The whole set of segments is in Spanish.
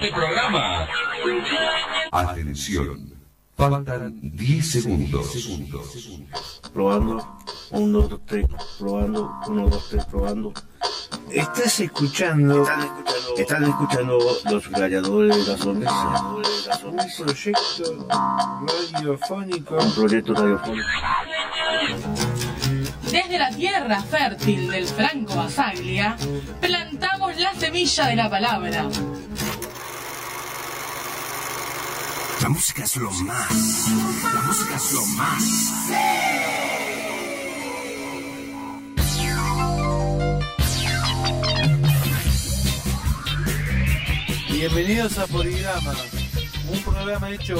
este programa. Atención. Faltan 10 segundos. Probando. 1, 2, 3. Probando. 1, 2, 3. Probando. Estás escuchando. Están escuchando los gladiadores de la sonrisa. Un proyecto radiofónico. Un proyecto radiofónico. Desde la tierra fértil del Franco Basaglia, plantamos la semilla de la palabra. La música es lo más. La música es lo más. Bienvenidos a Poligrama, un programa hecho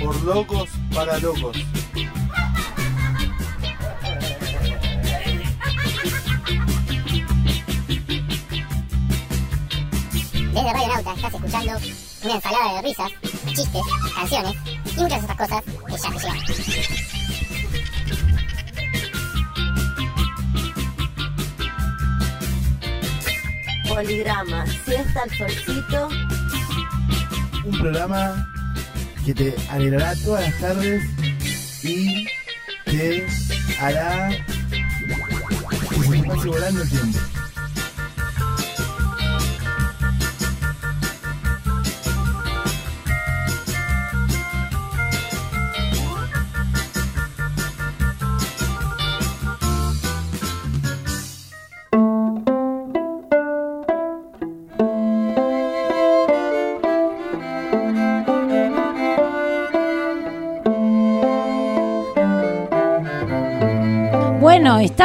por locos para locos. Desde Radio Nauta estás escuchando una ensalada de risas, chistes, canciones y muchas de esas cosas que ya llegan. Poligrama, siesta al solcito. Un programa que te alegrará todas las tardes y te hará que se te pase volando el tiempo.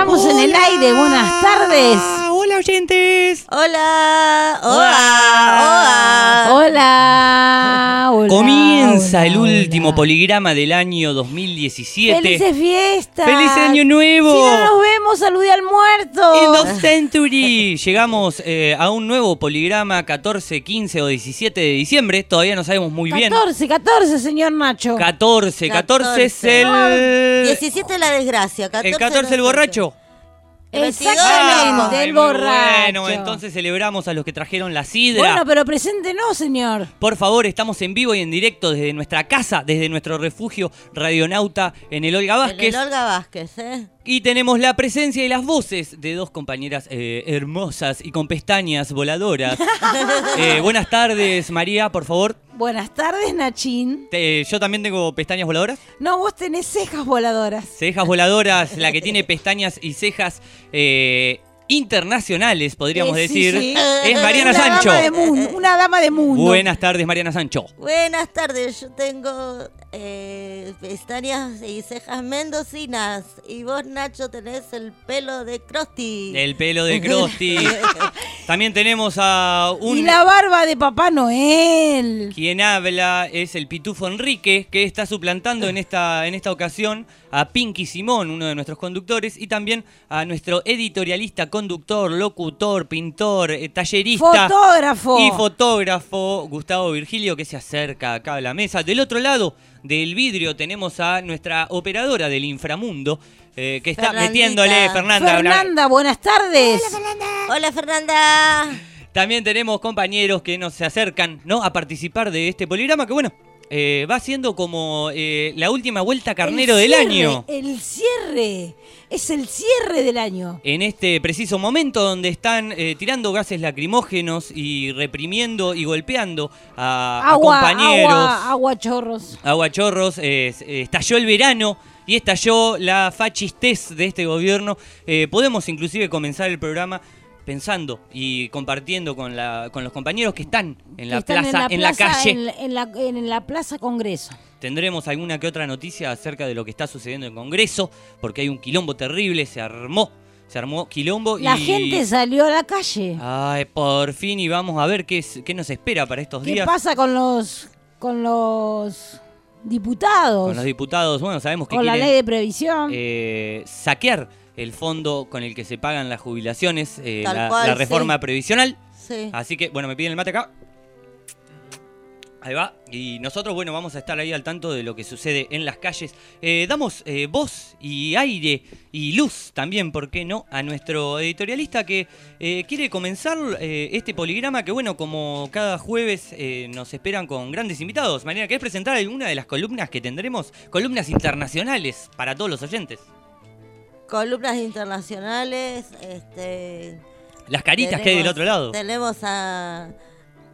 Estamos en el aire. Buenas tardes. Hola oyentes. Hola, hola, hola. Hola. hola, Comienza hola, el último poligrama del año 2017. ¡Felices fiestas! ¡Feliz año nuevo! Si no nos vemos, saludé al muerto. End of Century. Llegamos eh, a un nuevo poligrama 14, 15 o 17 de diciembre. Todavía no sabemos muy bien. 14, 14, señor Nacho. 14. 14 es 14. el. 17 la desgracia. 14 El 14 el no borracho. El 22 Exactamente, el muy borracho. Bueno, entonces celebramos a los que trajeron la sidra. Bueno, pero preséntenos, señor. Por favor, estamos en vivo y en directo desde nuestra casa, desde nuestro refugio radionauta en el Olga Vázquez. el Olga Vázquez, ¿eh? Y tenemos la presencia y las voces de dos compañeras eh, hermosas y con pestañas voladoras. Eh, buenas tardes, María, por favor. Buenas tardes, Nachín. Te- yo también tengo pestañas voladoras. No, vos tenés cejas voladoras. Cejas voladoras, la que tiene pestañas y cejas eh, internacionales, podríamos Eh, sí, decir, sí. es Mariana una Sancho. Dama de mundo, una dama de mundo. Buenas tardes, Mariana Sancho. Buenas tardes, yo tengo eh, pestañas y cejas mendocinas. Y vos, Nacho, tenés el pelo de Krusty. El pelo de Krusty. También tenemos a un... Y la barba de Papá Noel. Quien habla es el Pitufo Enrique, que está suplantando en esta, en esta ocasión a Pinky Simón, uno de nuestros conductores, y también a nuestro editorialista, conductor, locutor, pintor, eh, tallerista Fotógrafo. y fotógrafo, Gustavo Virgilio, que se acerca acá a la mesa. Del otro lado del vidrio tenemos a nuestra operadora del inframundo, eh, que está Fernandita. metiéndole, Fernanda. Fernanda, buenas tardes. Hola, Fernanda. También tenemos compañeros que nos se acercan ¿no? a participar de este poligrama que bueno, eh, va siendo como eh, la última vuelta carnero El del año. El cierre. Es el cierre del año. En este preciso momento donde están eh, tirando gases lacrimógenos y reprimiendo y golpeando a, a Agua, compañeros, agua, agua chorros. aguachorros, eh, estalló el verano y estalló la fachistez de este gobierno. Podemos inclusive comenzar el programa pensando y compartiendo con, la, con los compañeros que están en la están plaza, en la, plaza, calle. En, la- en la, en la Plaza Congreso. Tendremos alguna que otra noticia acerca de lo que está sucediendo en Congreso, porque hay un quilombo terrible, se armó, se armó quilombo La y... gente salió a la calle. Ay, por fin y vamos a ver qué, es- qué nos espera para estos ¿Qué días. pasa con los con los diputados? Con los diputados, bueno, sabemos que Con la ley de previsión. eh, saquear el fondo con el que se pagan las jubilaciones, eh, la, cual, la reforma sí. previsional. Sí. Así que, bueno, me piden el mate acá. Ahí va. Y nosotros, bueno, vamos a estar ahí al tanto de lo que sucede en las calles. Eh, damos eh, voz y aire y luz también, ¿por qué no? A nuestro editorialista que eh, quiere comenzar eh, este poligrama que, bueno, como cada jueves eh, nos esperan con grandes invitados. Mariana, ¿querés presentar alguna de las columnas que tendremos? Columnas internacionales para todos los oyentes. Columnas internacionales, este... Las caritas que hay del otro lado. Tenemos a,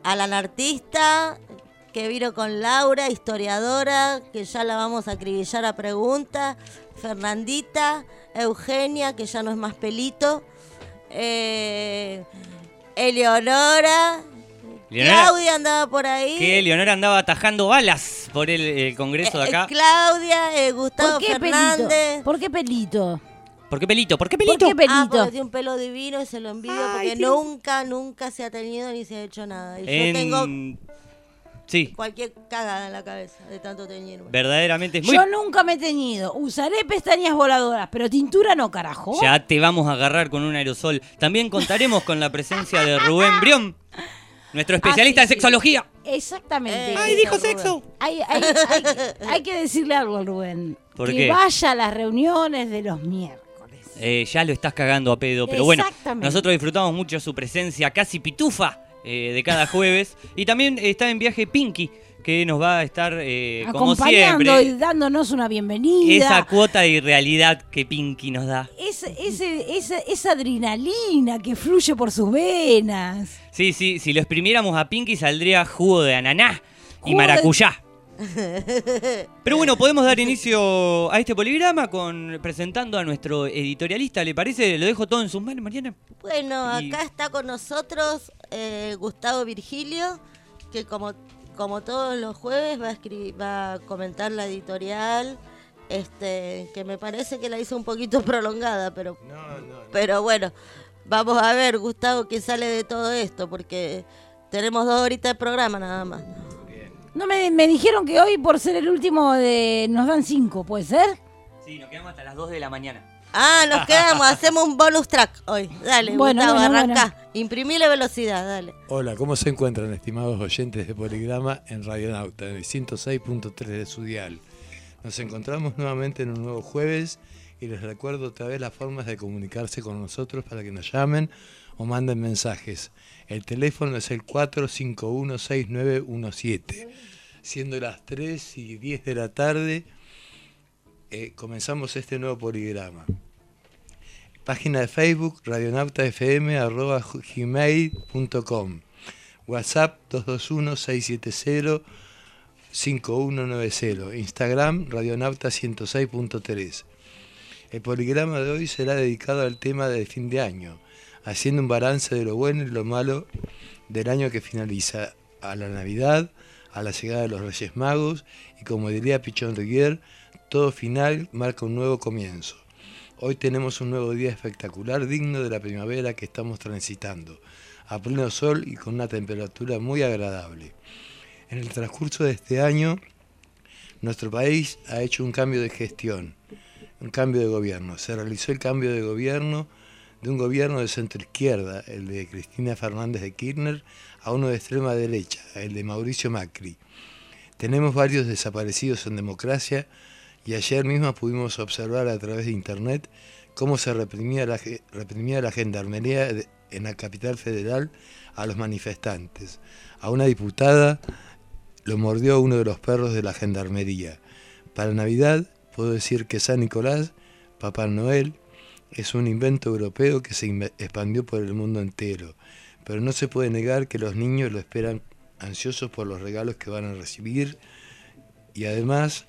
a la artista que vino con Laura, historiadora, que ya la vamos a acribillar a preguntas. Fernandita, Eugenia, que ya no es más pelito. eh, Eleonora. Leonora- Claudia andaba por ahí. Que Leonora andaba atajando balas por el, el congreso de Eh, acá. Claudia, eh, Gustavo ¿Por qué Fernández. pelito? ¿Por qué pelito? ¿Por qué pelito? ¿Por qué ¿Por pelito? qué pelito? Ah, porque tiene un pelo divino y se lo envidio Ay, porque tiene- nunca, nunca se ha tenido ni se ha hecho nada. Y En- yo tengo Sí, cualquier cagada en la cabeza de tanto teñirme. verdaderamente es muy... Yo nunca me he teñido. Usaré pestañas voladoras, pero tintura no, carajo. Ya te vamos a agarrar con un aerosol. También contaremos con la presencia de Rubén Brión, nuestro especialista Ah, en sexología. Exactamente. Eh, ¡Ay, dijo Rubén. sexo! Hay, hay- hay- hay que decirle algo al Rubén. ¿Por que qué? vaya a las reuniones de los miércoles. Eh, ya lo estás cagando a pedo, pero bueno, nosotros disfrutamos mucho su presencia casi pitufa eh, de cada jueves. Y también está en viaje Pinky, que nos va a estar, eh, como acompañando siempre, y dándonos una bienvenida. esa cuota de irrealidad que Pinky nos da. Ese- ese- esa, esa adrenalina que fluye por sus venas. Sí, sí, si lo exprimiéramos a Pinky saldría jugo de ananá y maracuyá. Pero bueno, podemos dar inicio a este poligrama con presentando a nuestro editorialista, ¿le parece? Lo dejo todo en sus manos, Mariana. Bueno, Y- acá está con nosotros eh, Gustavo Virgilio, que como, como todos los jueves va a, escribir, va a comentar la editorial, este, que me parece que la hizo un poquito prolongada, pero, pero bueno, vamos a ver, Gustavo, qué sale de todo esto, porque tenemos dos horitas de programa nada más. No me, me dijeron que hoy por ser el último de nos dan cinco, ¿puede ser? Sí, nos quedamos hasta las 2 de la mañana. Ah, nos quedamos, hacemos un bonus track hoy. Dale, Bueno, Gustavo, bueno, arranca. Imprimile velocidad, dale. Hola, ¿cómo se encuentran estimados oyentes de Poligrama en Radionauta, en el 106.3 de su dial? Nos encontramos nuevamente en un nuevo jueves y les recuerdo otra vez las formas de comunicarse con nosotros para que nos llamen o manden mensajes. El teléfono es el 451-6917. Siendo las 3 y 10 de la tarde, eh, comenzamos este nuevo poligrama. Página de Facebook, radionautafm, arroba gmail.com. WhatsApp 221-670-5190. Instagram, radionauta 106.3. El poligrama de hoy será dedicado al tema del fin de año, haciendo un balance de lo bueno y lo malo del año que finaliza, a la Navidad, a la llegada de los Reyes Magos y como diría Pichón Riguier, todo final marca un nuevo comienzo. Hoy tenemos un nuevo día espectacular, digno de la primavera que estamos transitando, a pleno sol y con una temperatura muy agradable. En el transcurso de este año, nuestro país ha hecho un cambio de gestión, un cambio de gobierno. Se realizó el cambio de gobierno de un gobierno de centro izquierda, el de Cristina Fernández de Kirchner, a uno de extrema derecha, el de Mauricio Macri. Tenemos varios desaparecidos en democracia y ayer mismo pudimos observar a través de internet cómo se reprimía la, gendarmería en la capital federal a los manifestantes. A una diputada lo mordió uno de los perros de la gendarmería. Para Navidad puedo decir que San Nicolás, Papá Noel, es un invento europeo que se expandió por el mundo entero, pero no se puede negar que los niños lo esperan ansiosos por los regalos que van a recibir y además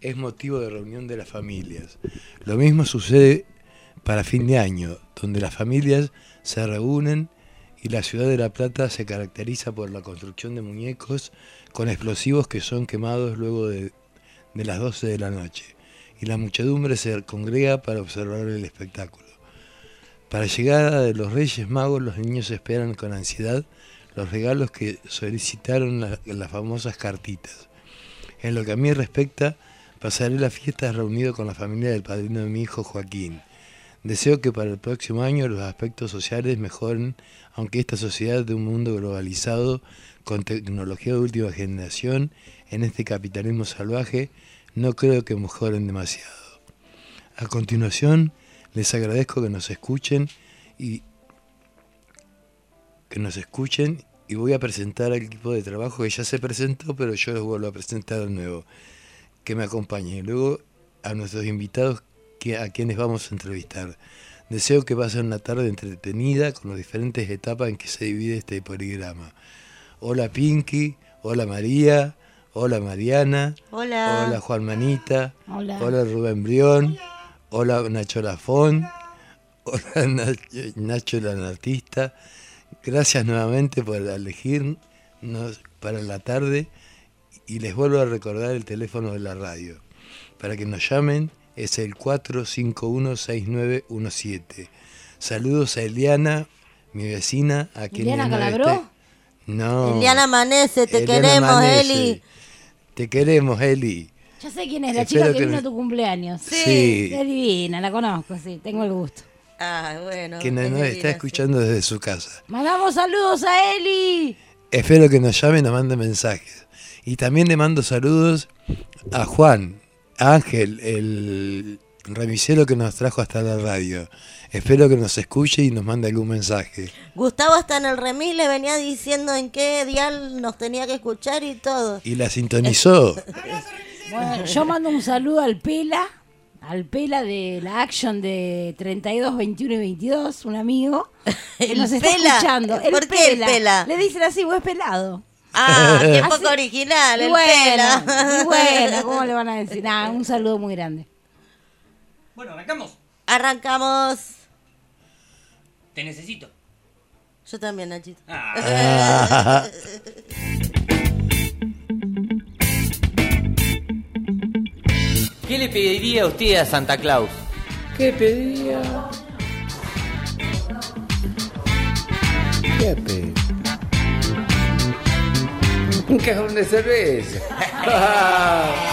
es motivo de reunión de las familias. Lo mismo sucede para fin de año, donde las familias se reúnen y la ciudad de La Plata se caracteriza por la construcción de muñecos con explosivos que son quemados luego de, de las 12 de la noche y la muchedumbre se congrega para observar el espectáculo. Para llegada de los Reyes Magos los niños esperan con ansiedad los regalos que solicitaron la- las famosas cartitas. En lo que a mí respecta, pasaré la fiesta reunido con la familia del padrino de mi hijo Joaquín. Deseo que para el próximo año los aspectos sociales mejoren, aunque esta sociedad de un mundo globalizado, con tecnología de última generación, en este capitalismo salvaje, no creo que mejoren demasiado. A continuación, les agradezco que nos escuchen y que nos escuchen y voy a presentar al equipo de trabajo que ya se presentó, pero yo les vuelvo a presentar de nuevo, que me acompañen. Luego a nuestros invitados que, a quienes vamos a entrevistar. Deseo que pasen una tarde entretenida con las diferentes etapas en que se divide este poligrama. Hola Pinky, hola María, hola Mariana, Hola. hola Juan Manita, Hola. hola Rubén Brión, hola Nacho Lafón, hola Nach- Nacho el artista. Gracias nuevamente por elegirnos para la tarde y les vuelvo a recordar el teléfono de la radio. Para que nos llamen es el 451-6917. Saludos a Eliana, mi vecina, a quien ¿Eliana no Calabró? esté- No. Eliana Amanece, te Eliana queremos, Manese. Eli. Te queremos, Eli. Ya sé quién es, la Espero chica que que vino no- a tu cumpleaños. Sí. Es divina, la conozco, sí, tengo el gusto. Ah, bueno. que nos, es nos divina, está sí. escuchando desde su casa. Mandamos saludos a Eli. Espero que nos llamen, nos manden mensajes. Y también le mando saludos a Juan, a Ángel, el remisero que nos trajo hasta la radio. Espero que nos escuche y nos mande algún mensaje. Gustavo está en el remis, le venía diciendo en qué dial nos tenía que escuchar y todo. Y la sintonizó. Bueno, yo mando un saludo al Pela, al Pela de la Action de 32, 21 y 22, un amigo que ¿El nos está Pela? escuchando. El ¿Por qué el Pela. Le dicen así, vos es pelado. Ah, qué Así- poco original, el bueno, pela. bueno, ¿cómo le van a decir? Nada, un saludo muy grande. Bueno, arrancamos. Arrancamos. Te necesito. Yo también, Nachito. Ah. ¿Qué le pediría usted a Santa Claus? ¿Qué pedía? ¿Qué pedí? Un cajón de cerveza.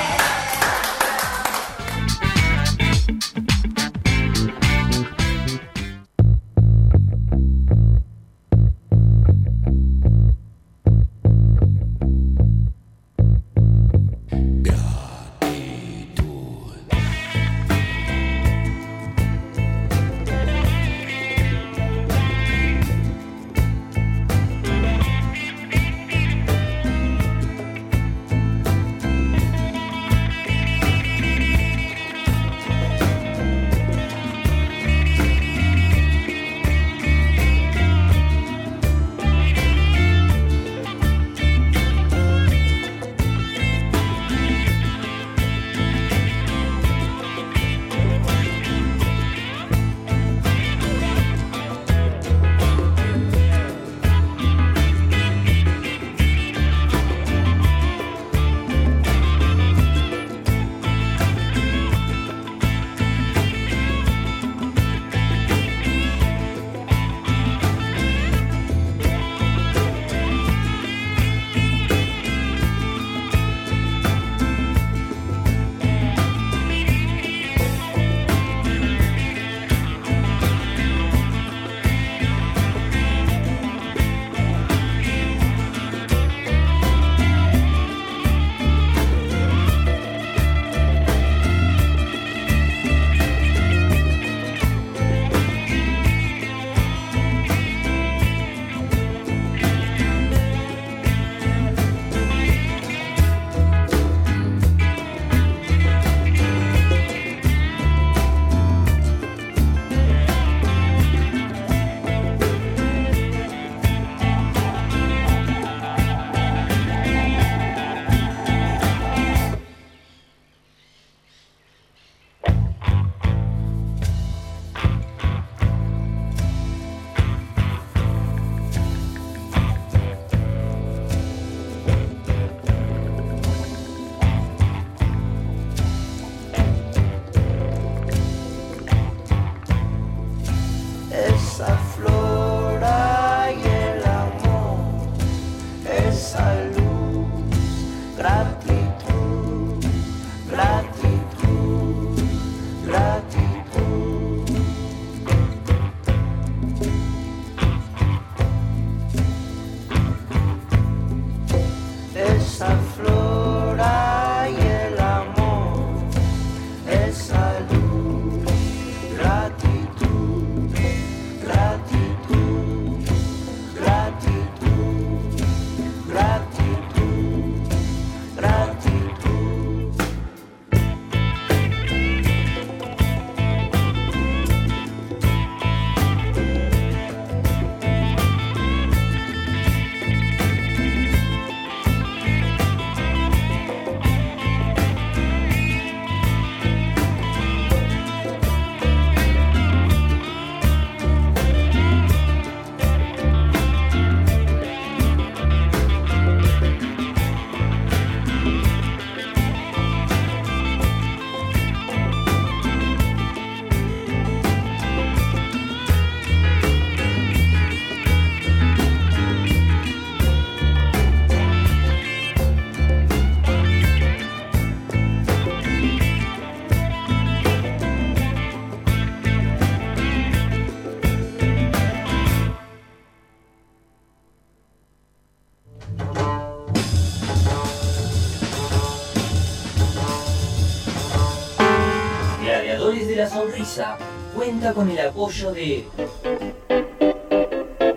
con el apoyo de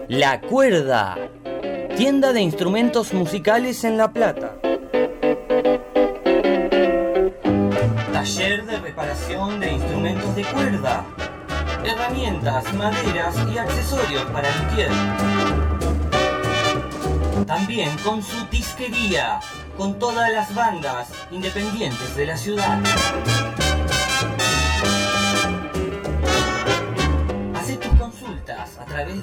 La Cuerda, tienda de instrumentos musicales en La Plata. Taller de reparación de instrumentos de cuerda, herramientas, maderas y accesorios para luthier. También con su disquería, con todas las bandas independientes de la ciudad.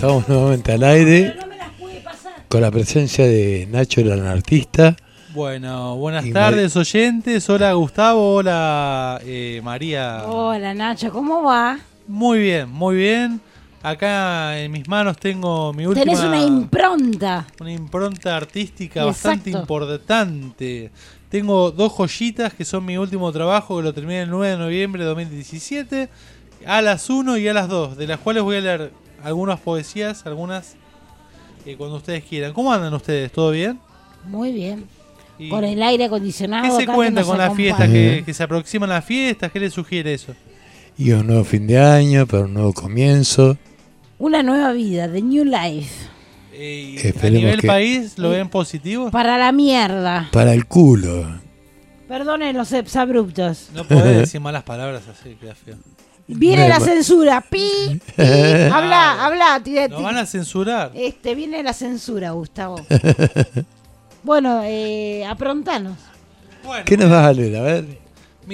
estamos nuevamente al aire con la presencia de Nacho el anartista. Bueno, buenas Y tardes oyentes. Hola Gustavo, hola eh, María. Hola Nacho, ¿cómo va? Muy bien, muy bien. Acá en mis manos tengo mi última... Tenés una impronta. una impronta artística Exacto. bastante importante. Tengo dos joyitas que son mi último trabajo que lo terminé el 9 de noviembre de 2017. A las 1 y a las 2, de las cuales voy a leer algunas poesías, algunas eh, cuando ustedes quieran. ¿Cómo andan ustedes? ¿Todo bien? Muy bien. Y- Con el aire acondicionado. ¿Qué se acá cuenta con la acompaña. fiesta? Que, que se aproximan las fiestas. ¿Qué les sugiere eso? Y un nuevo fin de año, para un nuevo comienzo. Una nueva vida, The New Life. A Esperemos nivel que- país, ¿lo ven positivo? Para la mierda. Para el culo. Perdonen los exabruptos. No podés decir malas palabras así, queda feo. Viene la censura. Pi, pi. habla, habla. Nos van a censurar. Este, viene la censura, Gustavo. bueno, eh, aprontanos. ¿Qué nos vas a leer? A ver.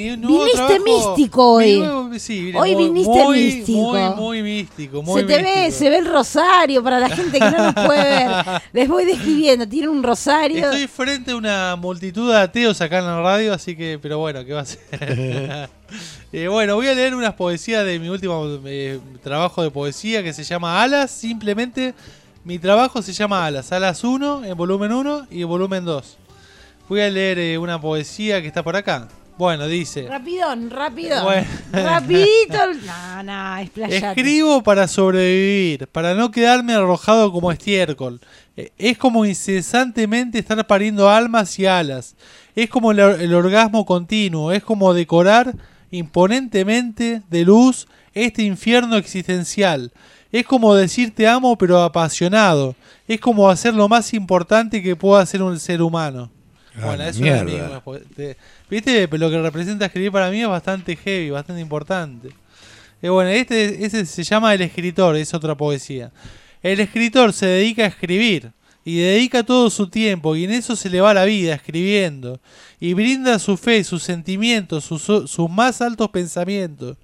Viniste trabajo- místico hoy. sí, Hoy muy- viniste muy, místico. Muy, muy místico. Muy se te ve, se ve el rosario para la gente que no nos puede ver. Les voy describiendo, tiene un rosario. Estoy frente a una multitud de ateos acá en la radio, así que, pero bueno, ¿qué va a ser? Eh, bueno, voy a leer unas poesías de mi último eh, trabajo de poesía que se llama Alas. Simplemente mi trabajo se llama Alas. Alas 1 en volumen 1 y en volumen 2. Voy a leer eh, una poesía que está por acá. Bueno, dice... Rapidón, rapidón. Bueno. Rapidito. No, no, explayate. Escribo para sobrevivir, para no quedarme arrojado como estiércol. Eh, Es como incesantemente estar pariendo almas y alas. Es como el, el orgasmo continuo. Es como decorar imponentemente de luz este infierno existencial. Es como decir te amo pero apasionado. Es como hacer lo más importante que pueda hacer un ser humano. Ah, bueno, la es mierda. te- Viste, lo que representa escribir para mí es bastante heavy, bastante importante. Eh, bueno, este ese se llama El escritor, es otra poesía. El escritor se dedica a escribir y dedica todo su tiempo y en eso se le va la vida escribiendo y brinda su fe, sus sentimientos, sus, sus más altos pensamientos,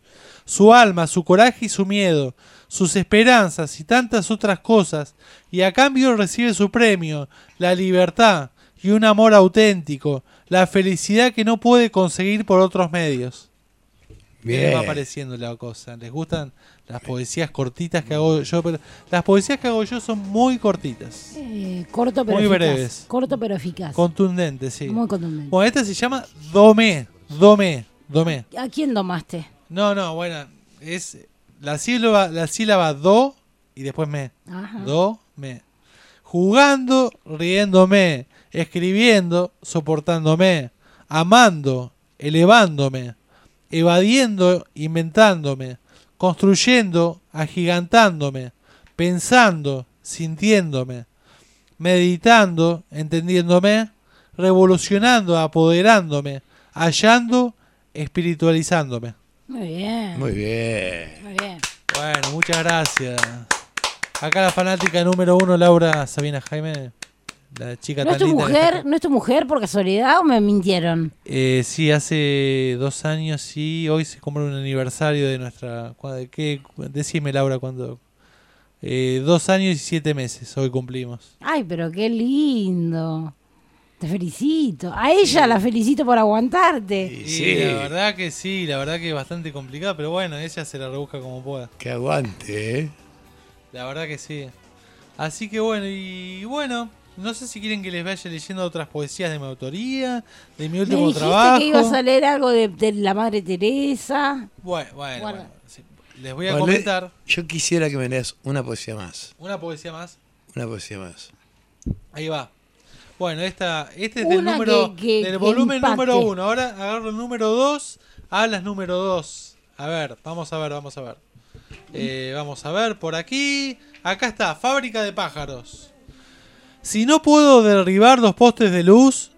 su alma, su coraje y su miedo, sus esperanzas y tantas otras cosas y a cambio recibe su premio, la libertad y un amor auténtico, la felicidad que no puede conseguir por otros medios. ¿Qué les Bien. va pareciendo la cosa? ¿Les gustan las poesías cortitas que hago yo? Pero las poesías que hago yo son muy cortitas, Eh, corto pero Muy eficaz. breves. Corto pero eficaz. contundentes, sí. Muy contundente. Bueno, esta se llama Domé, Domé, Domé. ¿A quién domaste? No, no, bueno, es la sílaba, la sílaba do y después me. Ajá. Do, me. Jugando, riéndome, escribiendo, soportándome, amando, elevándome, evadiendo, inventándome, construyendo, agigantándome, pensando, sintiéndome, meditando, entendiéndome, revolucionando, apoderándome, hallando, espiritualizándome. Muy bien. Muy bien. Muy bien. Bueno, muchas gracias. Acá la fanática número uno, Laura Sabina Jaime, la chica ¿No es tu linda mujer? está- ¿No es tu mujer por casualidad o me mintieron? Eh, sí, hace dos años, sí. Hoy se cumple un aniversario de nuestra... ¿cuá- de ¿Qué? Decime, Laura, cuándo... Eh, dos años y siete meses hoy cumplimos. Ay, pero qué lindo. Te felicito. A ella la felicito por aguantarte. Sí, la verdad que sí, la verdad que es bastante complicado, pero bueno, ella se la rebusca como pueda. Que aguante, ¿eh? La verdad que sí. Así que bueno, y bueno, no sé si quieren que les vaya leyendo otras poesías de mi autoría, de mi Me último dijiste trabajo. que ibas a leer algo de, de la Madre Teresa. Bueno, bueno, Guarda. bueno, sí. Les voy a Bueno, comentar Yo quisiera que me leas una poesía más. una poesía más. Una poesía más. Ahí va. Bueno, esta, este es del Una número que- que- del volumen número uno. Ahora agarro el número dos, hablas número dos. A ver, vamos a ver, vamos a ver. Eh, vamos a ver por aquí. Acá está, fábrica de pájaros. Si no puedo derribar los postes de luz,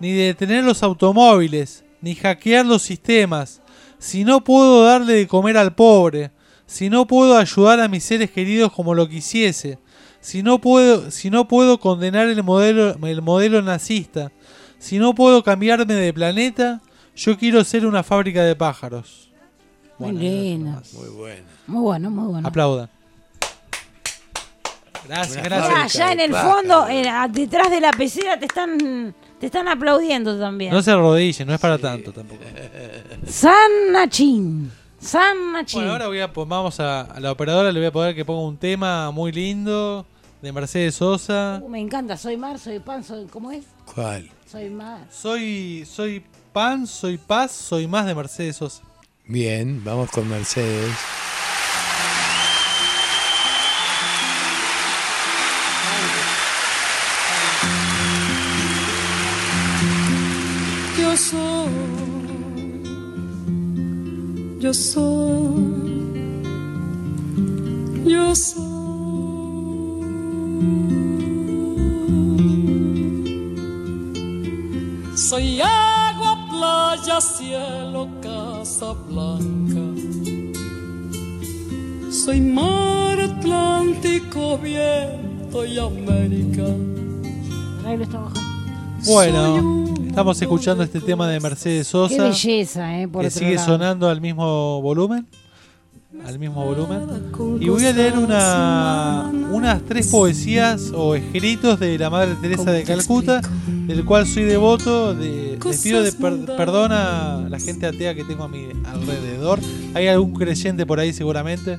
ni detener los automóviles, ni hackear los sistemas, si no puedo darle de comer al pobre, si no puedo ayudar a mis seres queridos como lo quisiese, si no puedo, si no puedo condenar el modelo, el modelo nazista, si no puedo cambiarme de planeta, yo quiero ser una fábrica de pájaros. Muy lindo. Muy bueno. Muy bueno, muy bueno. Aplaudan. Gracias, gracias. Allá en el fondo, en- a- detrás de la pecera, te están, te están aplaudiendo también. No se arrodillen, no es para tanto tampoco. San Nachín. San Nachín. Bueno, ahora voy a, pues vamos a, a la operadora, le voy a poder que ponga un tema muy lindo de Mercedes Sosa. Uh, me encanta, soy mar, soy pan, soy. ¿Cómo es? ¿Cuál? Soy mar. Soy, soy pan, soy paz, soy más de Mercedes Sosa. Bien, vamos con Mercedes. Yo soy, yo soy. Soy agua, playa, cielo, casa blanca. Soy mar Atlántico, viento y América. Ahí lo está bajando. Bueno, estamos escuchando este tema de Mercedes Sosa. Qué belleza, ¿eh? Por que otro sigue lado. sonando al mismo volumen. Al mismo volumen. Y voy a leer una, unas tres poesías o escritos de la Madre Teresa de Calcuta, del cual soy devoto. De, les pido de per- perdón a la gente atea que tengo a mi alrededor. Hay algún creyente por ahí seguramente.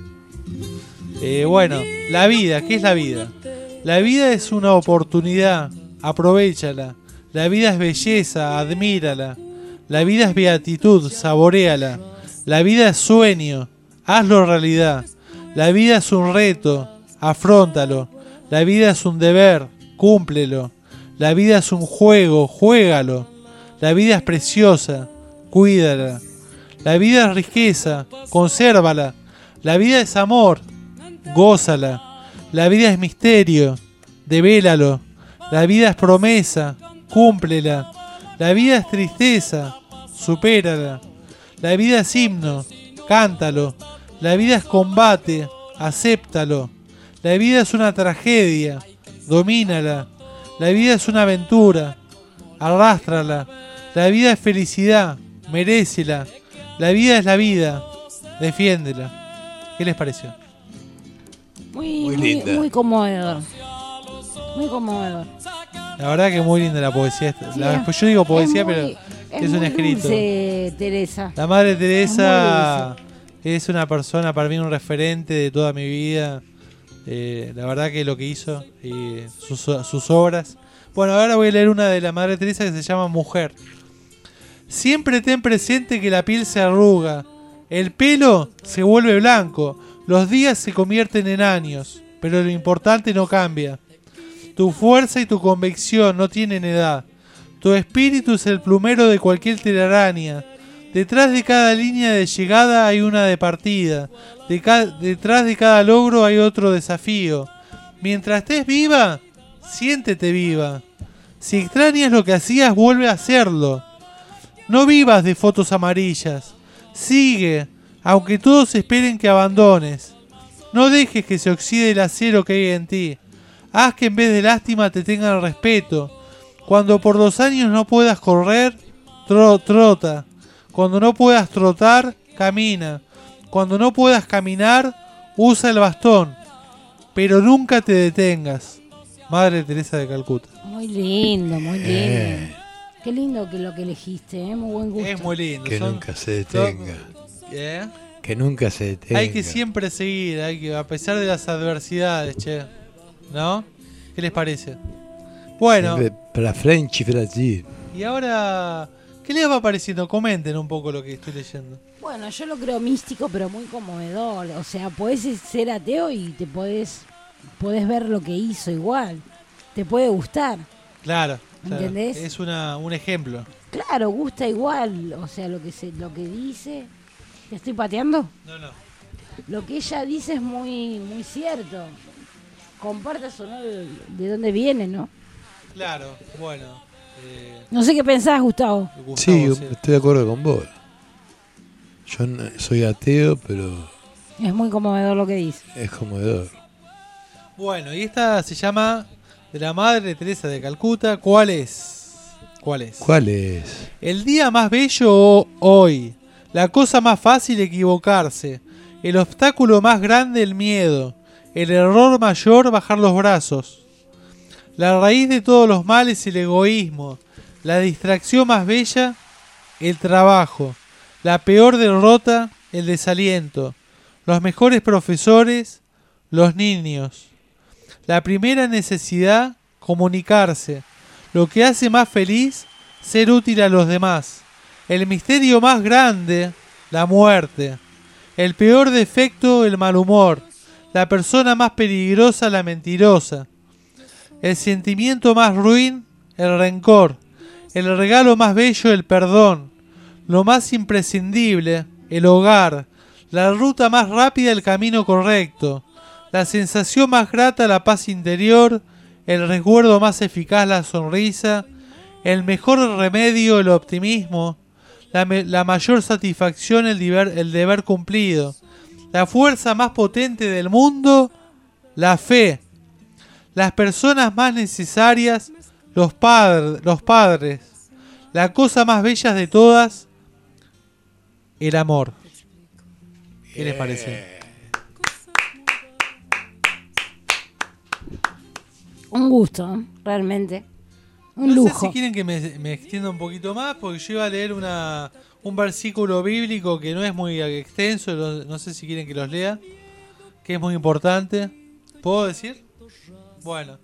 Eh, bueno, la vida, ¿qué es la vida? La vida es una oportunidad, aprovechala. La vida es belleza, admírala. La vida es beatitud, saboreala. La vida es sueño, hazlo realidad. La vida es un reto, afróntalo. La vida es un deber, cúmplelo. La vida es un juego, juégalo. La vida es preciosa, cuídala. La vida es riqueza, consérvala. La vida es amor, gózala. La vida es misterio, devélalo. La vida es promesa, cúmplela. La vida es tristeza, supérala. La vida es himno, cántalo. La vida es combate, acéptalo. La vida es una tragedia, domínala. La vida es una aventura, arrástrala. La vida es felicidad, merécela. La vida es la vida, defiéndela. ¿Qué les pareció? Muy, Muy muy, muy conmovedor. Muy conmovedor. La verdad que muy linda la poesía. La- pues yo digo poesía, es muy- pero es es, un escrito. dulce, Teresa. La Madre Es Teresa es una persona, para mí, un referente de toda mi vida. Eh, la verdad que lo que hizo y sus, sus obras. Bueno, ahora voy a leer una de la Madre Teresa que se llama Mujer. Siempre ten presente que la piel se arruga, el pelo se vuelve blanco, los días se convierten en años, pero lo importante no cambia. Tu fuerza y tu convicción no tienen edad. Tu espíritu es el plumero de cualquier telaraña. Detrás de cada línea de llegada hay una de partida. Detrás de cada logro hay otro desafío. Mientras estés viva, siéntete viva. Si extrañas lo que hacías, vuelve a hacerlo. No vivas de fotos amarillas. Sigue, aunque todos esperen que abandones. No dejes que se oxide el acero que hay en ti. Haz que en vez de lástima te tengan respeto. Cuando por los años no puedas correr, tro- trota. Cuando no puedas trotar, camina. Cuando no puedas caminar, usa el bastón. Pero nunca te detengas. Madre Teresa de Calcuta. Muy lindo, muy lindo. Eh. Qué lindo que lo que elegiste, ¿eh? muy buen gusto. Es muy lindo. Que son- nunca se detenga. ¿Eh? Que nunca se detenga. Hay que siempre seguir, hay que, a pesar de las adversidades, che. ¿No? ¿Qué les parece? Bueno, Para French y Brasil. y ahora, ¿qué les va pareciendo? Comenten un poco lo que estoy leyendo. Bueno, yo lo creo místico, pero muy conmovedor. O sea, podés ser ateo y te podés, podés ver lo que hizo igual. Te puede gustar. Claro, claro. ¿Entendés? Es una, un ejemplo. Claro, gusta igual. O sea, lo que se, lo que dice. ¿Te estoy pateando? No, no. Lo que ella dice es muy, muy cierto. Compartas o no de de dónde viene, ¿no? Claro, bueno. eh, No sé qué pensás, Gustavo. Sí, estoy de acuerdo con vos. Yo no- soy ateo, pero Es muy conmovedor lo que dice. es conmovedor. Bueno, y esta se llama de la Madre Teresa de Calcuta. ¿Cuál es? ¿Cuál es? ¿Cuál es? El día más bello ho- hoy. La cosa más fácil equivocarse. El obstáculo más grande el miedo. El error mayor bajar los brazos. La raíz de todos los males el egoísmo. La distracción más bella el trabajo. La peor derrota el desaliento. Los mejores profesores los niños. La primera necesidad comunicarse. Lo que hace más feliz ser útil a los demás. El misterio más grande, la muerte. El peor defecto, el mal humor. La persona más peligrosa, la mentirosa. El sentimiento más ruin, el rencor. El regalo más bello, el perdón. Lo más imprescindible, el hogar. La ruta más rápida, el camino correcto. La sensación más grata, la paz interior. El recuerdo más eficaz, la sonrisa. El mejor remedio, el optimismo. La, mayor satisfacción, el deber cumplido. La fuerza más potente del mundo, la fe. Las personas más necesarias, los, padr- los padres. La cosa más bella de todas, el amor. ¿Qué les parece? Un gusto, realmente. Un no lujo. sé si quieren que me, me extienda un poquito más, porque yo iba a leer una, un versículo bíblico que no es muy extenso, no sé si quieren que los lea, que es muy importante. ¿Puedo decir? Bueno.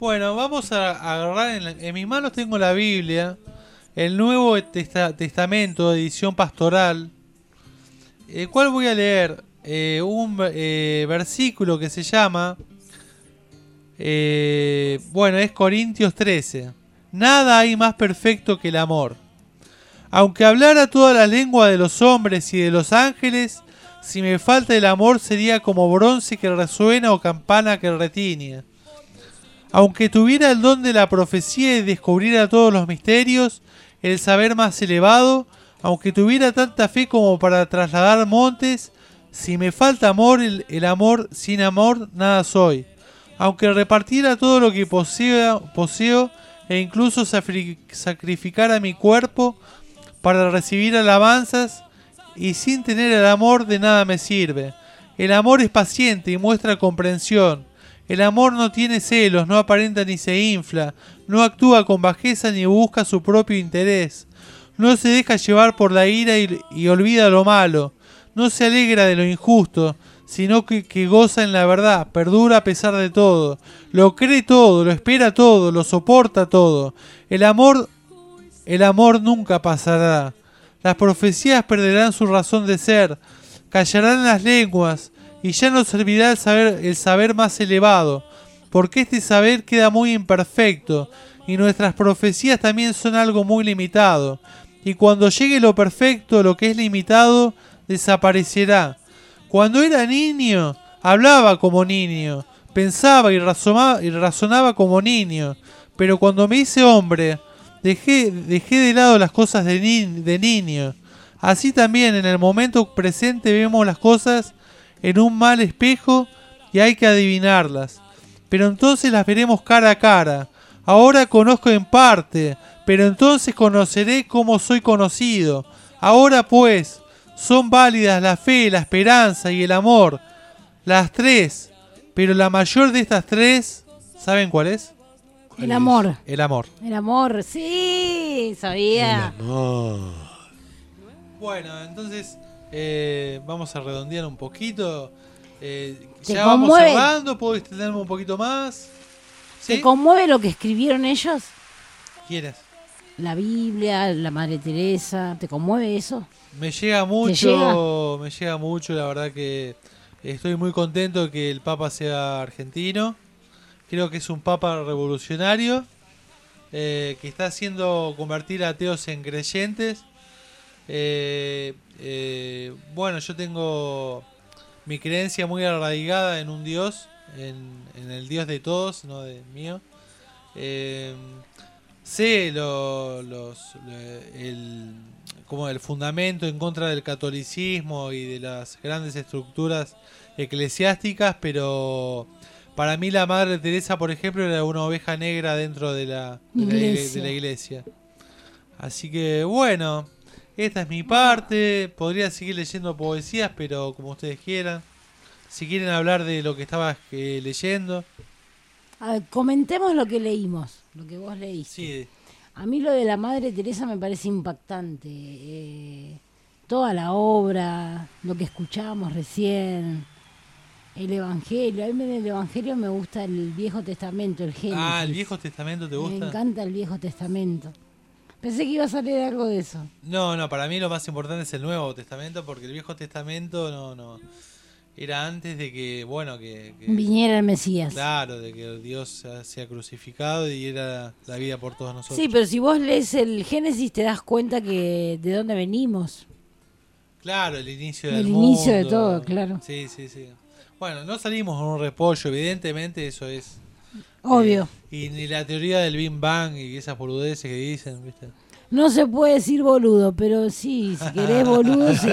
Bueno, vamos a agarrar, en, la- en mis manos tengo la Biblia, el Nuevo Testa- Testamento, edición pastoral, el cual voy a leer eh, un eh, versículo que se llama, eh, bueno, es Corintios 13. Nada hay más perfecto que el amor. Aunque hablara toda la lengua de los hombres y de los ángeles, si me falta el amor sería como bronce que resuena o campana que retiñe. Aunque tuviera el don de la profecía y descubriera todos los misterios, el saber más elevado, aunque tuviera tanta fe como para trasladar montes, si me falta amor, el, amor, sin amor, nada soy. Aunque repartiera todo lo que posea- poseo e incluso sacrificara mi cuerpo para recibir alabanzas, y sin tener el amor de nada me sirve. El amor es paciente y muestra comprensión. El amor no tiene celos, no aparenta ni se infla, no actúa con bajeza ni busca su propio interés. No se deja llevar por la ira y, olvida lo malo. No se alegra de lo injusto, sino que, que goza en la verdad, perdura a pesar de todo. Lo cree todo, lo espera todo, lo soporta todo. El amor, el amor nunca pasará. Las profecías perderán su razón de ser, callarán las lenguas, y ya no servirá el saber, el saber más elevado, porque este saber queda muy imperfecto, y nuestras profecías también son algo muy limitado. Y cuando llegue lo perfecto, lo que es limitado, desaparecerá. Cuando era niño, hablaba como niño, pensaba y razonaba, y razonaba como niño, pero cuando me hice hombre, dejé, dejé de lado las cosas de, ni- de niño. Así también en el momento presente vemos las cosas en un mal espejo y hay que adivinarlas. Pero entonces las veremos cara a cara. Ahora conozco en parte, pero entonces conoceré cómo soy conocido. Ahora pues, son válidas la fe, la esperanza y el amor. Las tres. Pero la mayor de estas tres, ¿saben cuál es? El amor. El amor. El amor, sí, sabía. Bueno, entonces eh, vamos a redondear un poquito. Eh, ¿Te ya vamos conmueve? cerrando, puedo extenderme un poquito más. ¿Te ¿Sí? conmueve lo que escribieron ellos? ¿Quieres? La Biblia, la Madre Teresa, ¿te conmueve eso? Me llega mucho, llega? me llega mucho, la verdad que estoy muy contento de que el Papa sea argentino. Creo que es un Papa revolucionario eh, que está haciendo convertir ateos en creyentes. Eh, eh, bueno, yo tengo mi creencia muy arraigada en un Dios, en, el Dios de todos, no de mío. Sé lo- los, lo- el, como el fundamento en contra del catolicismo y de las grandes estructuras eclesiásticas, pero para mí la Madre Teresa, por ejemplo, era una oveja negra dentro de la, de la igle- Iglesia. de la iglesia. Así que bueno, esta es mi parte. Podría seguir leyendo poesías, pero como ustedes quieran. Si quieren hablar de lo que estaba eh, leyendo. A ver, comentemos lo que leímos, lo que vos leíste. A mí lo de la Madre Teresa me parece impactante. eh, toda la obra, lo que escuchábamos recién, el Evangelio. A mí del Evangelio me gusta el Viejo Testamento, el Génesis. Ah, el Viejo Testamento te Me gusta. encanta el Viejo Testamento. Pensé que ibas a leer algo de eso. No, no, para mí lo más importante es el Nuevo Testamento, porque el Viejo Testamento no, no. Era antes de que, bueno, que. que- Viniera el Mesías. Claro, de que Dios sea- crucificado y diera la vida por todos nosotros. Sí, pero si vos lees el Génesis te das cuenta que de dónde venimos. Claro, el inicio El del inicio de todo, claro. Sí, sí, sí. Bueno, no salimos con un repollo, evidentemente eso es. Obvio. eh, y ni la teoría del Big Bang y esas boludeces que dicen, ¿viste? No se puede decir boludo, pero sí, si querés boludo, sí.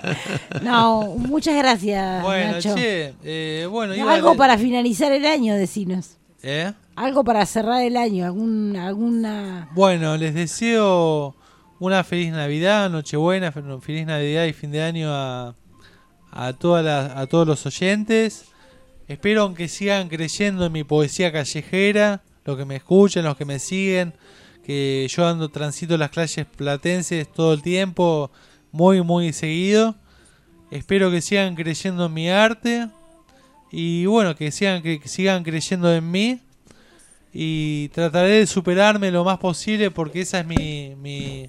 No, muchas gracias, Bueno, Nacho. che, eh, bueno, iba Algo para finalizar el año, decinos. ¿Eh? Algo para cerrar el año, algún, alguna... Bueno, les deseo una feliz Navidad, Nochebuena, fe- feliz Navidad y fin de año a, a, todas a todos los oyentes. Espero que sigan creyendo en mi poesía callejera, los que me escuchan, los que me siguen, que yo ando transito las calles platenses todo el tiempo, muy, muy seguido. Espero que sigan creyendo en mi arte y bueno, que sigan, que sigan creyendo en mí y trataré de superarme lo más posible porque esa es mi, mi,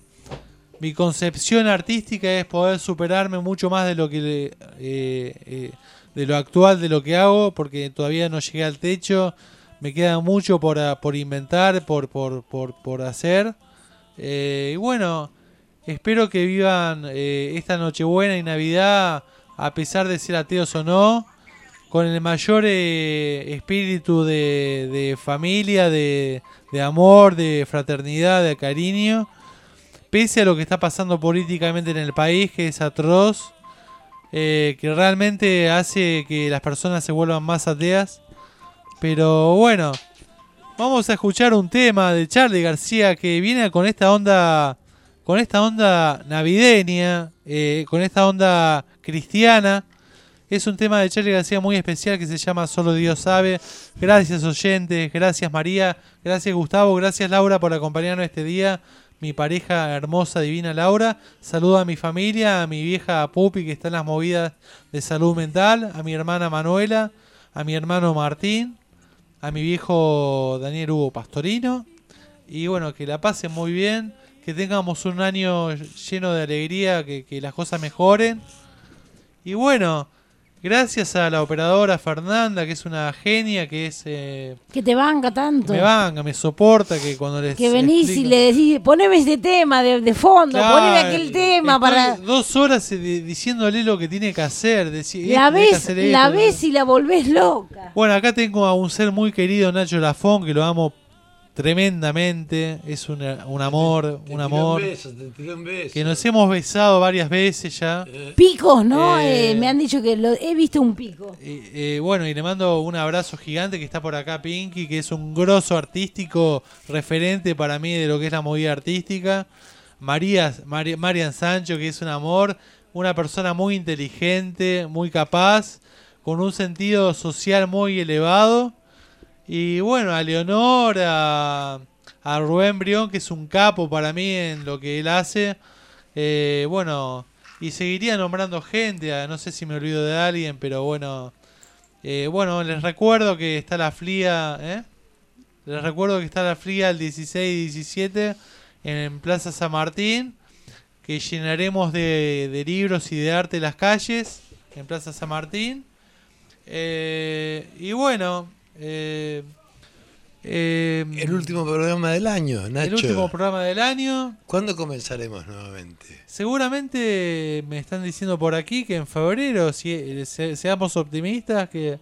mi concepción artística es poder superarme mucho más de lo que eh, eh, de lo actual de lo que hago porque todavía no llegué al techo. Me queda mucho por, a- por inventar por, por, por, por hacer. Eh, y bueno espero que vivan esta nochebuena y navidad a pesar de ser ateos o no con el mayor espíritu de, de familia, de, de amor, de fraternidad, de cariño, pese a lo que está pasando políticamente en el país, que es atroz, eh, que realmente hace que las personas se vuelvan más ateas. Pero bueno, vamos a escuchar un tema de Charlie García que viene con esta onda, con esta onda navideña, eh, con esta onda cristiana Es un tema de Charlie García muy especial que se llama Solo Dios sabe. Gracias oyentes, gracias María, gracias Gustavo, gracias Laura por acompañarnos este día. Mi pareja hermosa, divina Laura. Saludo a mi familia, a mi vieja Pupi que está en las movidas de salud mental, a mi hermana Manuela, a mi hermano Martín, a mi viejo Daniel Hugo Pastorino. Y bueno, que la pasen muy bien, que tengamos un año lleno de alegría, que, que las cosas mejoren. Y bueno, gracias a la operadora Fernanda, que es una genia, que es... eh, Que te banca tanto. me banca, me soporta, que cuando les Que venís y le decís, poneme este tema de, de fondo, Claro, poneme aquel tema para... Dos horas eh, di- diciéndole lo que tiene que hacer. deci- La ves, hacer la esto. ves y la volvés loca. Bueno, acá tengo a un ser muy querido, Nacho Lafón, que lo amo tremendamente. Es un, un amor, un amor. Que nos hemos besado varias veces ya. Picos, ¿no? Eh, Eh, me han dicho que lo, he visto un pico. Eh, bueno, y le mando un abrazo gigante que está por acá, Pinky, que es un grosso artístico referente para mí de lo que es la movida artística. María, Mari- Marian Sancho, que es un amor, una persona muy inteligente, muy capaz, con un sentido social muy elevado. Y bueno, a Leonor, a, a Rubén Brión, que es un capo para mí en lo que él hace. Eh, bueno, y seguiría nombrando gente, no sé si me olvido de alguien, pero bueno. Eh, bueno, les recuerdo que está la FLIA, ¿eh? Les recuerdo que está la FLIA el 16 y 17 en Plaza San Martín, que llenaremos de, de libros y de arte las calles en Plaza San Martín. Eh, y bueno, eh, eh, El último programa del año, Nacho. el último programa del año. ¿Cuándo comenzaremos nuevamente? Seguramente me están diciendo por aquí que en febrero, si se- seamos optimistas, que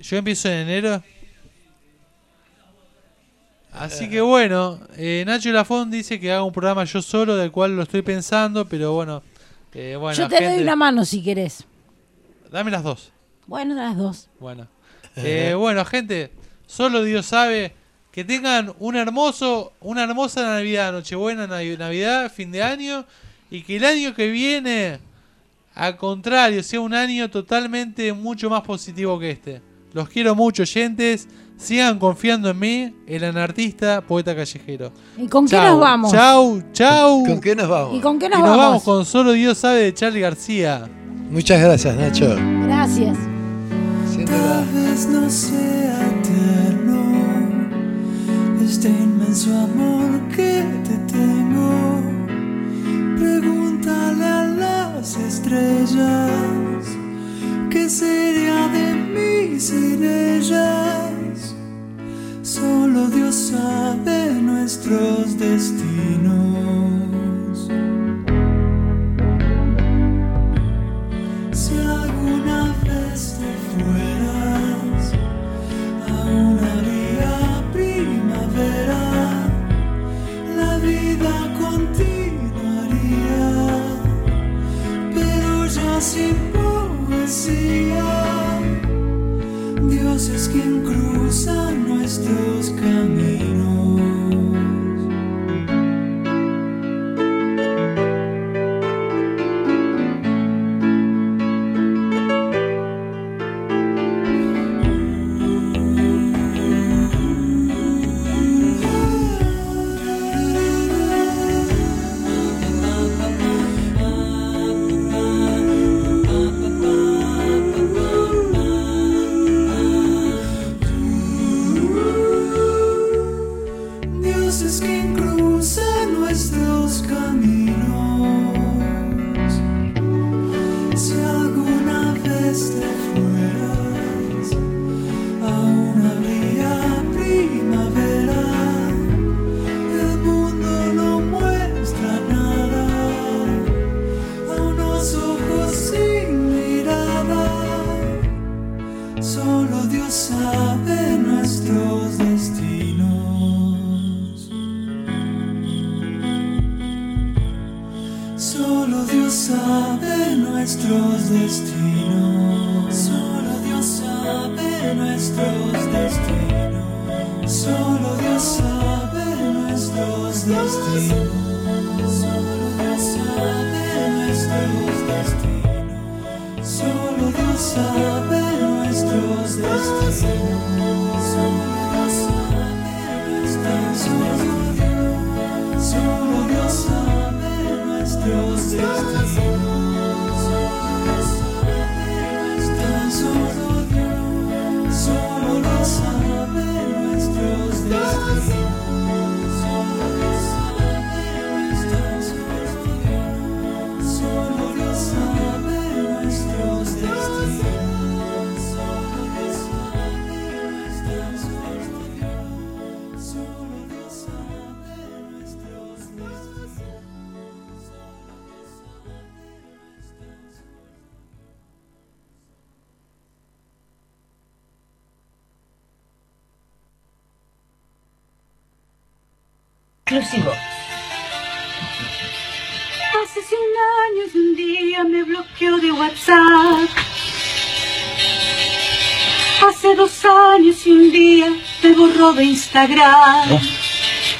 yo empiezo en enero. Así que bueno, eh, Nacho Lafón dice que haga un programa yo solo, del cual lo estoy pensando, pero bueno, eh, bueno, Yo te doy una mano si querés. Dame las dos. Bueno, las dos. Bueno. Eh, bueno, gente, solo Dios sabe que tengan un hermoso, una hermosa Navidad, Nochebuena, Navi- Navidad, fin de año, y que el año que viene, al contrario, sea un año totalmente mucho más positivo que este. Los quiero mucho, oyentes. Sigan confiando en mí, el anartista, poeta callejero. ¿Y con qué nos vamos? Chau, chau. ¿Con qué nos vamos? ¿Y con qué Y nos nos vamos? vamos con Solo Dios sabe de Charlie García. Muchas gracias, Nacho. Gracias. Tal vez no sea eterno este inmenso amor que te tengo. Pregúntale a las estrellas qué sería de mí sin. Solo Dios sabe nuestros destinos.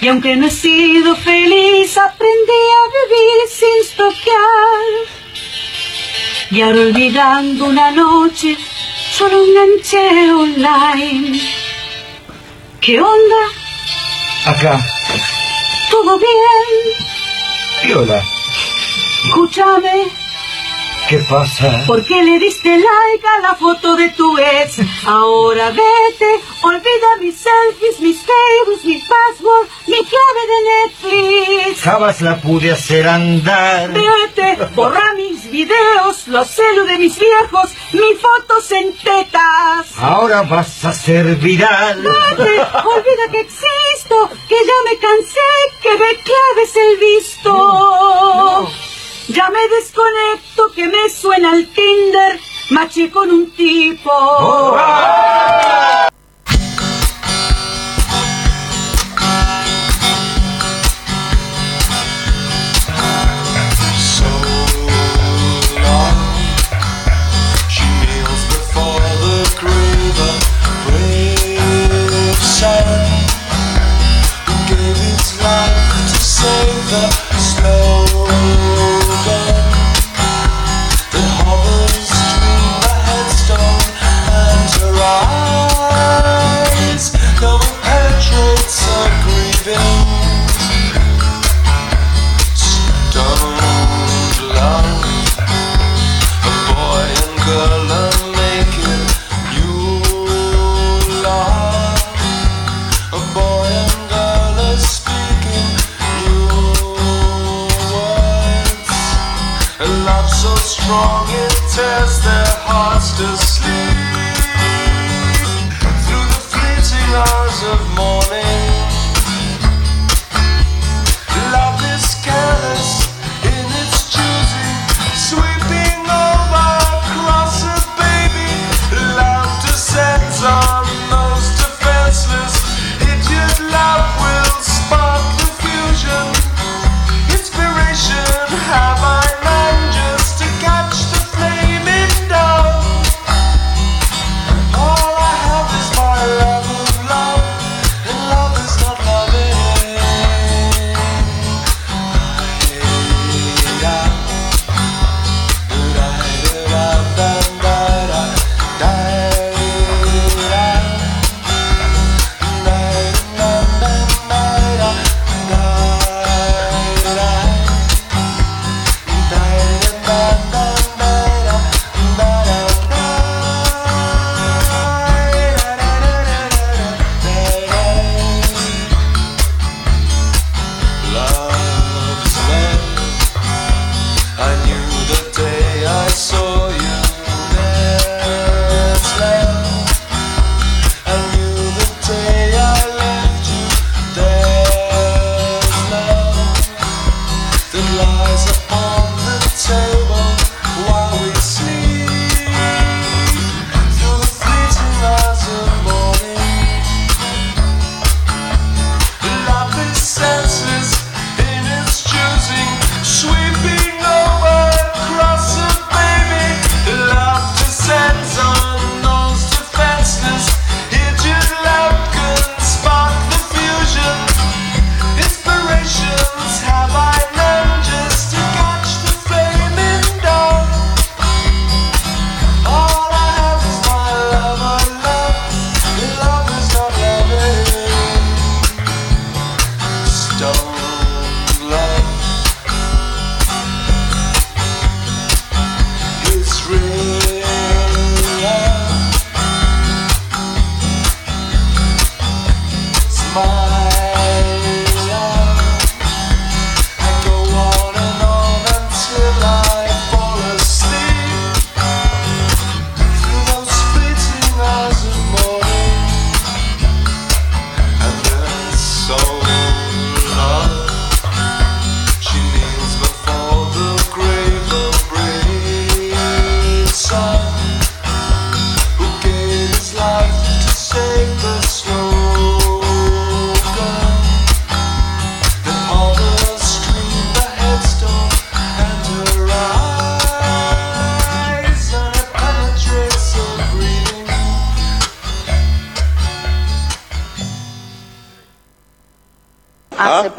Y aunque no he sido feliz, aprendí a vivir sin stalkear. Y ahora olvidando una noche, solo enganché online. ¿Qué onda? Acá. ¿Todo bien? Viola. Escúchame. ¿Qué pasa? ¿Por qué le diste like a la foto de tu ex? Ahora vete, olvida mis selfies, mis Facebook, mi password, mi clave de Netflix. Jamás la pude hacer andar. Vete, borra mis videos, los celos de mis viejos, mis fotos en tetas. Ahora vas a ser viral. Vete, olvida que existo, que ya me cansé, que de claves el visto. Ya me desconecto, que me suena el Tinder, maché con un tipo. Kneels before the strong it tears their hearts to sleep.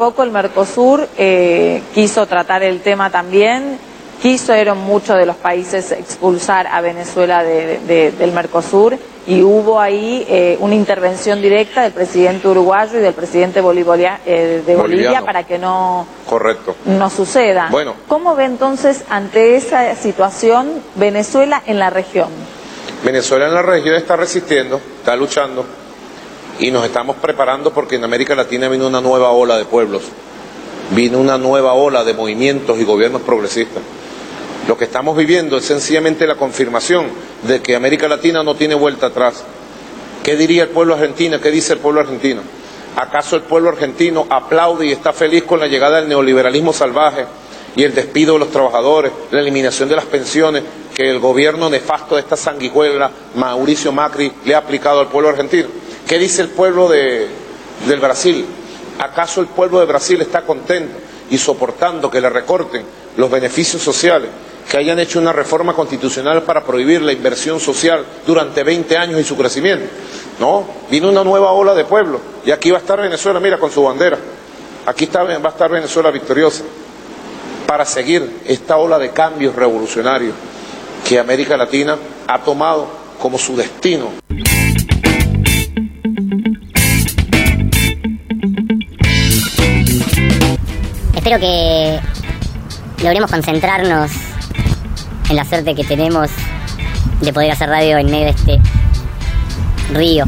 Poco el Mercosur eh, quiso tratar el tema también, quisieron muchos de los países expulsar a Venezuela de- de- del Mercosur y hubo ahí eh, una intervención directa del presidente uruguayo y del presidente eh, de Bolivia Boliviano. para que no, Correcto. no suceda. Bueno. ¿Cómo ve entonces ante esa situación Venezuela en la región? Venezuela en la región está resistiendo, está luchando y nos estamos preparando porque en América Latina vino una nueva ola de pueblos, vino una nueva ola de movimientos y gobiernos progresistas. Lo que estamos viviendo es sencillamente la confirmación de que América Latina no tiene vuelta atrás. ¿Qué diría el pueblo argentino? ¿Qué dice el pueblo argentino? ¿Acaso el pueblo argentino aplaude y está feliz con la llegada del neoliberalismo salvaje y el despido de los trabajadores, la eliminación de las pensiones que el gobierno nefasto de esta sanguijuela, Mauricio Macri, le ha aplicado al pueblo argentino? ¿Qué dice el pueblo de- del Brasil? ¿Acaso el pueblo de Brasil está contento y soportando que le recorten los beneficios sociales? que hayan hecho una reforma constitucional para prohibir la inversión social durante 20 años y su crecimiento. No, vino una nueva ola de pueblo y aquí va a estar Venezuela, mira, con su bandera. Aquí está, va a estar Venezuela victoriosa para seguir esta ola de cambios revolucionarios que América Latina ha tomado como su destino. Espero que logremos concentrarnos en la suerte que tenemos de poder hacer radio en medio de este río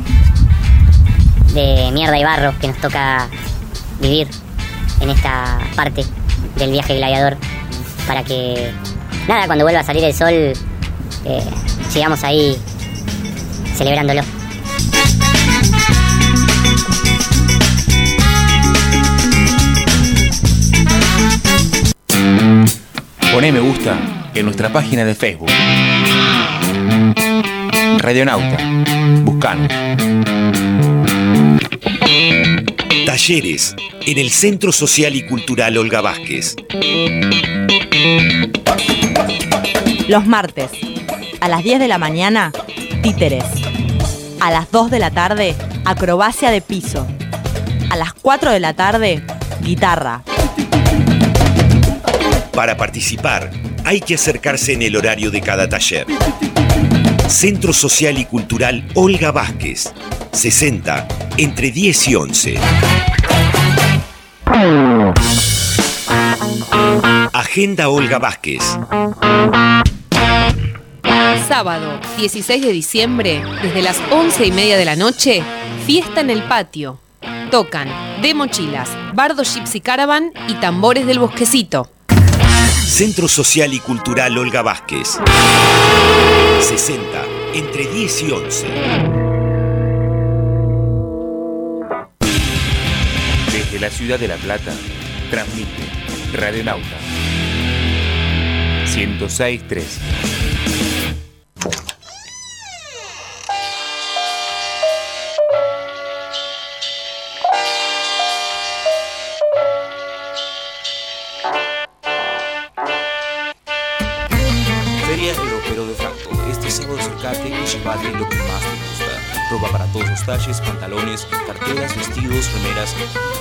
de mierda y barro que nos toca vivir en esta parte del viaje gladiador para que nada cuando vuelva a salir el sol eh, sigamos ahí celebrándolo. Poné me gusta en nuestra página de Facebook. Radionauta. Buscanos. Talleres en el Centro Social y Cultural Olga Vázquez. Los martes, a las 10 de la mañana, títeres. A las 2 de la tarde, acrobacia de piso. A las 4 de la tarde, guitarra. Para participar, hay que acercarse en el horario de cada taller. Centro Social y Cultural Olga Vázquez. 60 entre 10 y 11. Agenda Olga Vázquez. Sábado, 16 de diciembre, desde las 11 y media de la noche, fiesta en el patio. Tocan de mochilas, Bardo Gypsy Caravan y tambores del bosquecito. Centro Social y Cultural Olga Vázquez. 60 entre 10 y 11. Desde la ciudad de La Plata, transmite Radionauta. 106.3. acercate y lo que más te gusta. Ropa para todos los talles, pantalones, carteras, vestidos, remeras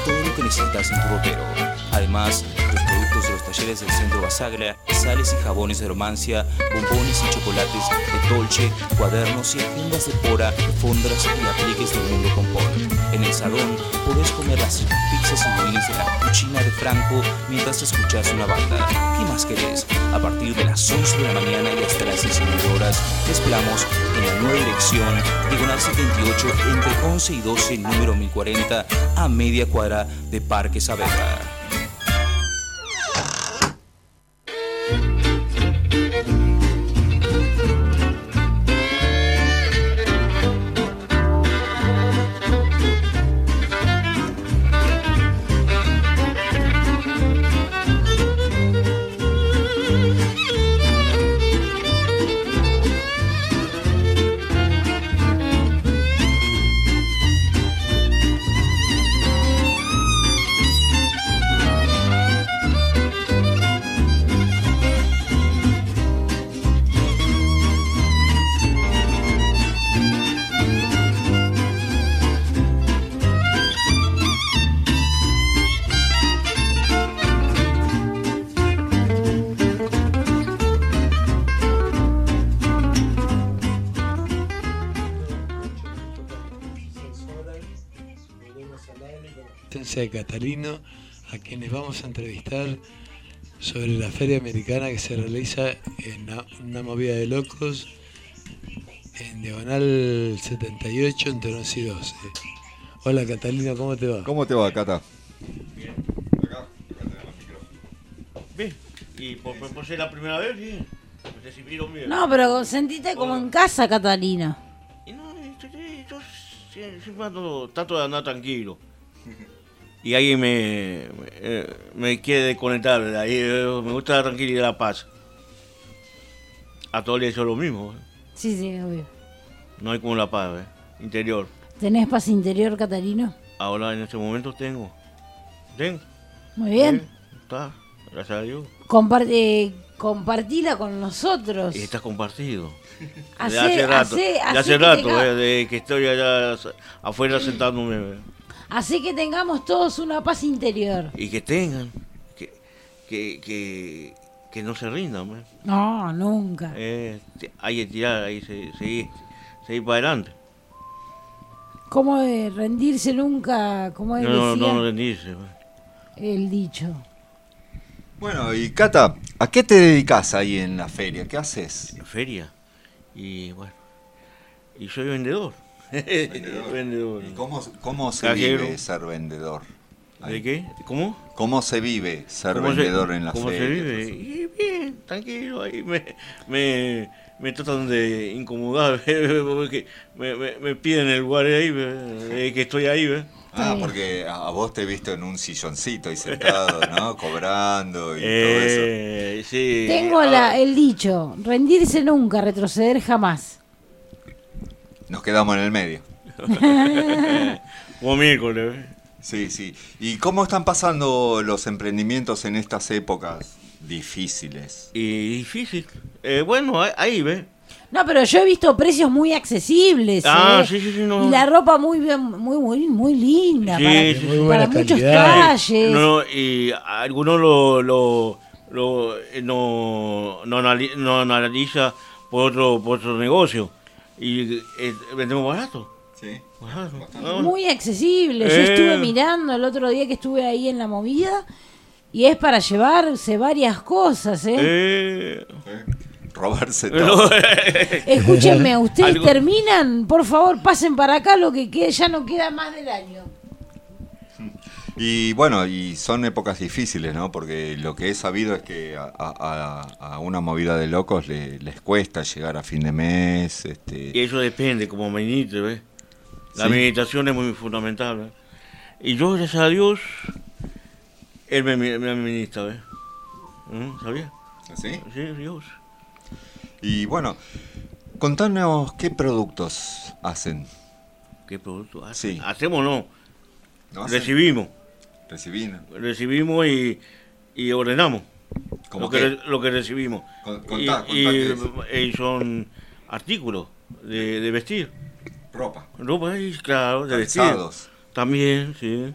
todo lo que necesitas en tu ropero. Además, los productos de los talleres del Centro Basaglia, sales y jabones de romancia, bombones y chocolates de Dolce, cuadernos y agendas de pora, fondas y apliques del mundo compón. En el salón podés comer las pizzas y budines de la cucina de Franco mientras escuchas una banda. ¿Qué más querés? A partir de las 11 de la mañana y hasta las 19 horas, te esperamos en la nueva dirección, Diagonal 78, entre 11 y 12, número 1040, a media cuadra de Parque Saavedra. Catalino, a quienes vamos a entrevistar sobre la feria americana que se realiza en una, movida de locos en diagonal 78 entre 11 y 12. Hola Catalina, ¿cómo te va? ¿Cómo te va, Cata? Bien. Y por, por- por ser la primera vez, sí. Me recibieron bien. No, pero sentite como en casa, Catalina. Y no, yo, yo- yo sie- siempre ando, trato de andar tranquilo. Y alguien me, me, eh, me quiere desconectar, ahí, eh, me gusta la tranquilidad y la paz. A todos les he hecho lo mismo, eh. Sí, sí, obvio. no hay como la paz eh, interior. ¿Tenés paz interior, Catalino? Ahora en este momento tengo. Tengo. Muy bien. Está, gracias a Dios. Comparte, compartila con nosotros. Y está compartido. Hace- hace rato, hace- hace que rato, eh, de que estoy allá afuera sentándome. Así que tengamos todos una paz interior. Y que tengan, que, que, que, que no se rindan. eh. No, nunca. Eh, hay que tirar, hay que se- seguir, seguir para adelante. ¿Cómo de rendirse nunca? Como él No, no, no rendirse. eh. el dicho. Bueno, y Cata, ¿a qué te dedicas ahí en la feria? ¿Qué haces? La feria. Y bueno, y soy vendedor. vendedor. ¿Y cómo, cómo se Cajero. vive ser vendedor? ¿De qué? ¿Cómo? ¿Cómo se vive ser ¿Cómo se- vendedor en la ¿Cómo feria? se vive? Y bien, tranquilo, ahí me, me, me tratan de incomodar, porque me, me, me piden el lugar ahí, que estoy ahí, ¿ves? Ah, porque a vos te he visto en un silloncito ahí sentado, ¿no? Cobrando y Eh, sí. Tengo la- el dicho, rendirse nunca, retroceder jamás. Nos quedamos en el medio. Como miércoles, ¿ves? Sí, sí. ¿Y cómo están pasando los emprendimientos en estas épocas difíciles? Y difícil. Eh, bueno, ahí, ahí, ¿ves? No, pero yo he visto precios muy accesibles. Ah, ¿eh? sí, sí, sí, no. Y la ropa muy bien, muy, muy, muy linda. Sí, para sí, sí. para muchos talles. No, y algunos lo, lo, lo, eh, no, no analiza por otro, por otro negocio. Y eh, vendemos barato. Sí. Barato. Ah. Muy accesible. Yo Eh. estuve mirando el otro día que estuve ahí en la movida y es para llevarse varias cosas, ¿eh? Eh. Robarse No. todo. Escúchenme, ustedes Algo- terminan, por favor, pasen para acá lo que quede, ya no queda más del año. Y bueno, y son épocas difíciles, ¿no? Porque lo que he sabido es que a, a- a- a una movida de locos le- les cuesta llegar a fin de mes. Este, Y eso depende, como ministro, ¿ves? La Sí. administración es muy fundamental, ¿ves? Y yo, gracias a Dios, él me, me administra, ¿ves? ¿Mm? ¿Sabía? ¿Sí? Sí, Dios. Y bueno, contanos qué productos hacen. ¿Qué producto hacen? Sí. ¿Hacemos o no? ¿No hacen? Recibimos. Recibimos. Recibimos y, y ordenamos. ¿Cómo Lo que, qué? lo que recibimos. Con- y, contá, contá y- qué y son artículos de, de vestir. Ropa. Ropa, y claro, de vestir. Calzados. También, sí.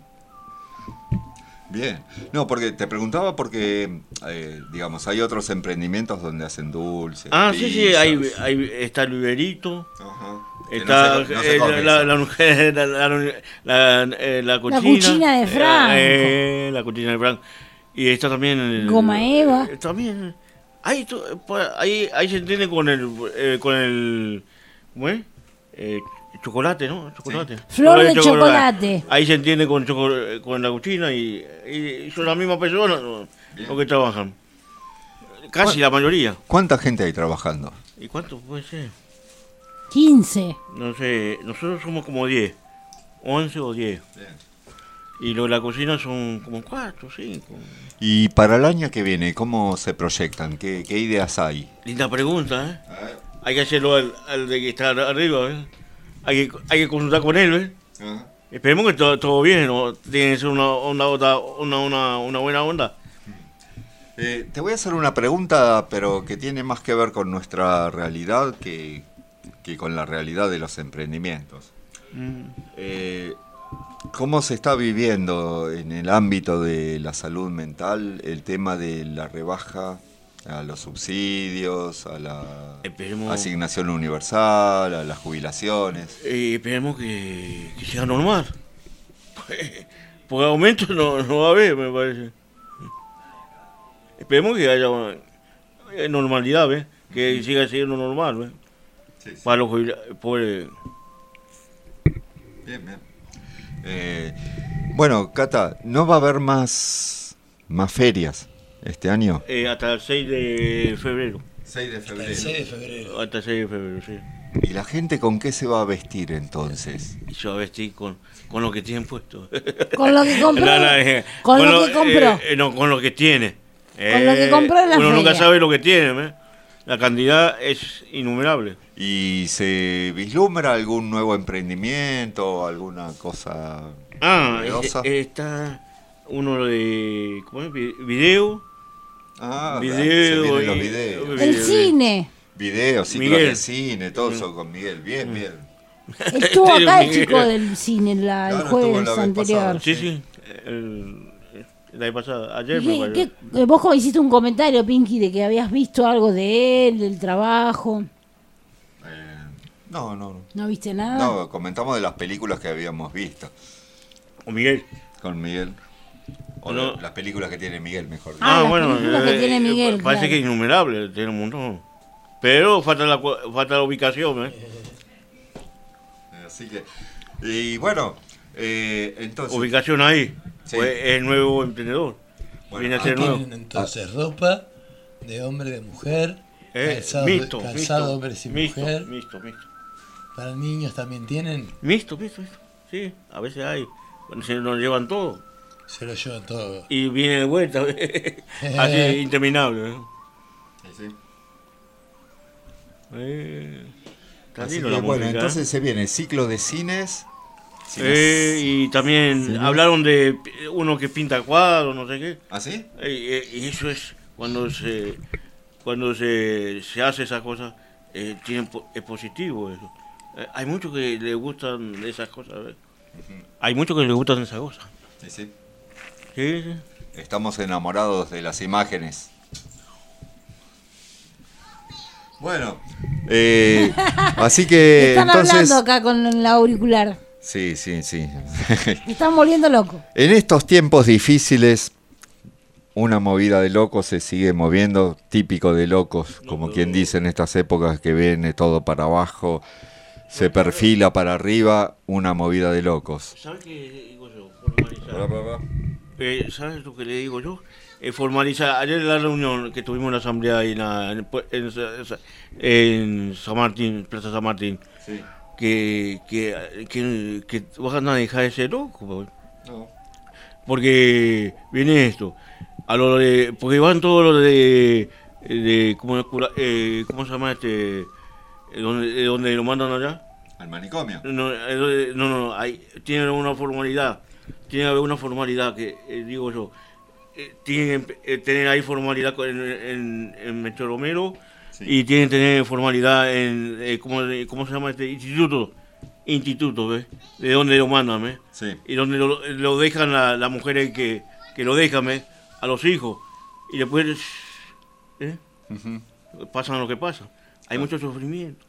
Bien. No, porque te preguntaba porque, eh, digamos, hay otros emprendimientos donde hacen dulces. Ah, sí, sí, ahí, ahí está el viverito. Que Está no se- no se eh, come la, la, la, la, la, eh, la cuchina. cuchina de Franco. Eh, la cuchina de Franco. Y está también el... Goma Eva. eh, También. Ahí, ahí, ahí se entiende con el... eh, con el ¿Cómo es? Eh, chocolate, ¿no? Chocolate. Flor de chocolate. Ahí se entiende con, eh, con la cuchina y, y son las mismas personas los que trabajan. Casi la mayoría. ¿Cuánta gente hay trabajando? ¿Y cuánto puede ser? 15. No sé, nosotros somos como 10, 11 o 10. Y lo de la cocina son como 4, 5. Y para el año que viene, ¿cómo se proyectan? ¿Qué, qué ideas hay? Linda pregunta, ¿eh? Hay que hacerlo al, al de que está arriba, ¿eh? Hay que, hay que consultar con él, ¿eh? Esperemos que todo, todo bien, ¿no? Tiene que ser una, una, onda- una, una, una buena onda. Eh, te voy a hacer una pregunta, pero que tiene más que ver con nuestra realidad que, que con la realidad de los emprendimientos. Mm. Eh, ¿Cómo se está viviendo en el ámbito de la salud mental el tema de la rebaja a los subsidios, a la Esperemos- asignación universal, a las jubilaciones? Y esperemos que, que sea normal. Por aumento no, no va a haber, me parece. Esperemos que haya eh, normalidad, ¿ves? Que siga siendo normal, ¿ves? Para los pobres. Bien, bien. Eh, bueno, Cata, ¿no va a haber más, más ferias este año? eh, hasta el 6 de febrero. 6 de febrero. el 6 de febrero. Hasta el 6 de febrero, sí. ¿Y la gente con qué se va a vestir entonces? Se va a vestir con, con lo que tienen puesto. Con lo que compró. eh, Con lo que compró. eh, eh, no, con lo que tiene. Con lo que compró en la Uno nunca feria. sabe lo que tiene, ¿eh? La cantidad es innumerable. ¿Y se vislumbra algún nuevo emprendimiento, alguna cosa Ah, novedosa? eh, está uno de. ¿Cómo es? Vi- Video. Ah, video. se vienen los videos. El cine. Videos, ciclos Miguel. de cine, todo eso con Miguel. Bien, bien. Estuvo acá el chico del cine la- el Claro, jueves anterior. pasada. Sí, sí. El, la vez pasada, ayer me ¿Qué- parece. qué- eh, vos como hiciste un comentario, Pinky, de que habías visto algo de él, del trabajo. No, no, no. ¿No viste nada? No, comentamos de las películas que habíamos visto. Con Miguel. Con Miguel. O No. la- las películas que tiene Miguel, mejor dicho. Ah, las bueno. películas que tiene Miguel, Parece claro. que es innumerable, tiene un montón. Pero falta la, cu- falta la ubicación, ¿eh? Así que. Y bueno, eh, entonces. Ubicación ahí. Sí. Pues es el nuevo emprendedor. Viene a ser nuevo. Entonces ropa de hombre, de mujer, Eh, calzado, mixto, calzado hombres y mixto, mujer. mixto, mixto. Para niños también tienen. Mixto, mixto, mixto. Sí, a veces hay. Cuando se nos llevan todo. Se lo llevan todo. Y viene de vuelta. Así interminable. ¿eh? Eh, Así que, bueno, ¿eh? entonces se viene ciclo de cines. Eh, y también hablaron de uno que pinta cuadros, no sé qué. ¿Ah, sí? Eh, eh, y eso es cuando se cuando se, se hace esa cosa, tiene es positivo eso. Hay muchos que les gustan esas cosas. Hay muchos que les gustan esas cosas. Sí, sí. Sí, sí. Estamos enamorados de las imágenes. Bueno, eh, así que Están entonces... hablando acá con el auricular. Sí, sí, sí. Me están volviendo loco. En estos tiempos difíciles, una movida de locos se sigue moviendo, típico de locos, como quien dice en estas épocas que viene todo para abajo, se perfila para arriba, una movida de locos. ¿Sabes qué digo yo? Formalizar. Eh, ¿Sabes lo que le digo yo? Eh, formalizar. Ayer en la reunión que tuvimos en la asamblea ahí en, la- en, en- en San Martín, Plaza San Martín, Sí. Que, que, que, que van a dejar de ser pues. No. Porque viene esto. A lo de, porque van todos los de, de ¿cómo, eh, ¿cómo se llama este? Eh, ¿Dónde, eh, dónde lo mandan allá? Al manicomio. No, eh, no, no, hay, tienen una formalidad, tiene alguna formalidad que, eh, digo yo, eh, tienen que eh, tener ahí formalidad en, en, en Metro Romero y tienen que tener formalidad en, eh, ¿cómo, ¿cómo se llama este? Instituto, instituto, ¿ves? De dónde lo mandan, ¿ves? Sí. Y donde lo, lo dejan la- las mujeres que, que lo dejan, ¿ves? A los hijos. Y después, ¿eh? Pasan lo que pasa. Hay mucho sufrimiento.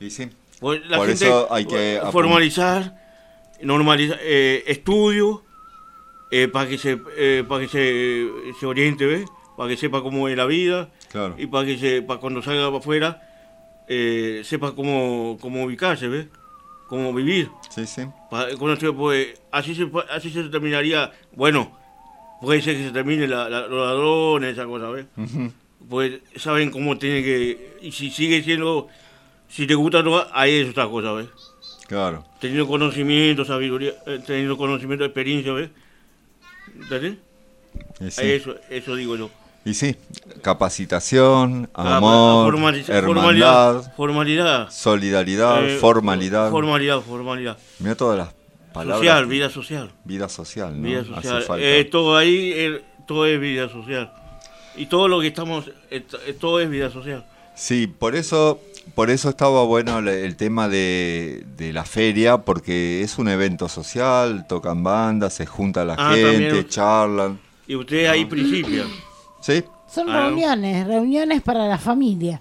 Y sí. Pues la Por gente eso hay que eh, formalizar, normalizar, eh, estudio, eh, para que se eh, para que se, se oriente, ¿ves? Para que sepa cómo es la vida Claro. y para que se, para cuando salga para afuera eh, sepa cómo, cómo ubicarse, ¿ves? Cómo vivir. Sí, sí. Pa- cuando se- pues, así se así se terminaría, bueno, puede ser que se termine la- la- los ladrones, esa cosa, ¿ves? Pues saben cómo tiene que y si sigue siendo si te gusta robar ahí es otra cosa ves Claro. teniendo conocimiento sabiduría eh, teniendo conocimiento experiencia ves ¿entendés? Y sí. eso eso digo yo Y sí, capacitación, Ah, amor, hermandad, formalidad formalidad solidaridad, Eh, formalidad. formalidad formalidad Mira todas las palabras. social vida social Vida social, ¿no? vida Hace social falta. Eh, todo ahí eh, todo es vida social y todo lo que estamos todo es vida social Sí, por eso, por eso estaba bueno el, tema de, de la feria, porque es un evento social, tocan bandas, se junta la Ah, gente, también. charlan. y ustedes ahí principian Sí, Son Ah, ¿no? reuniones, reuniones para la familia.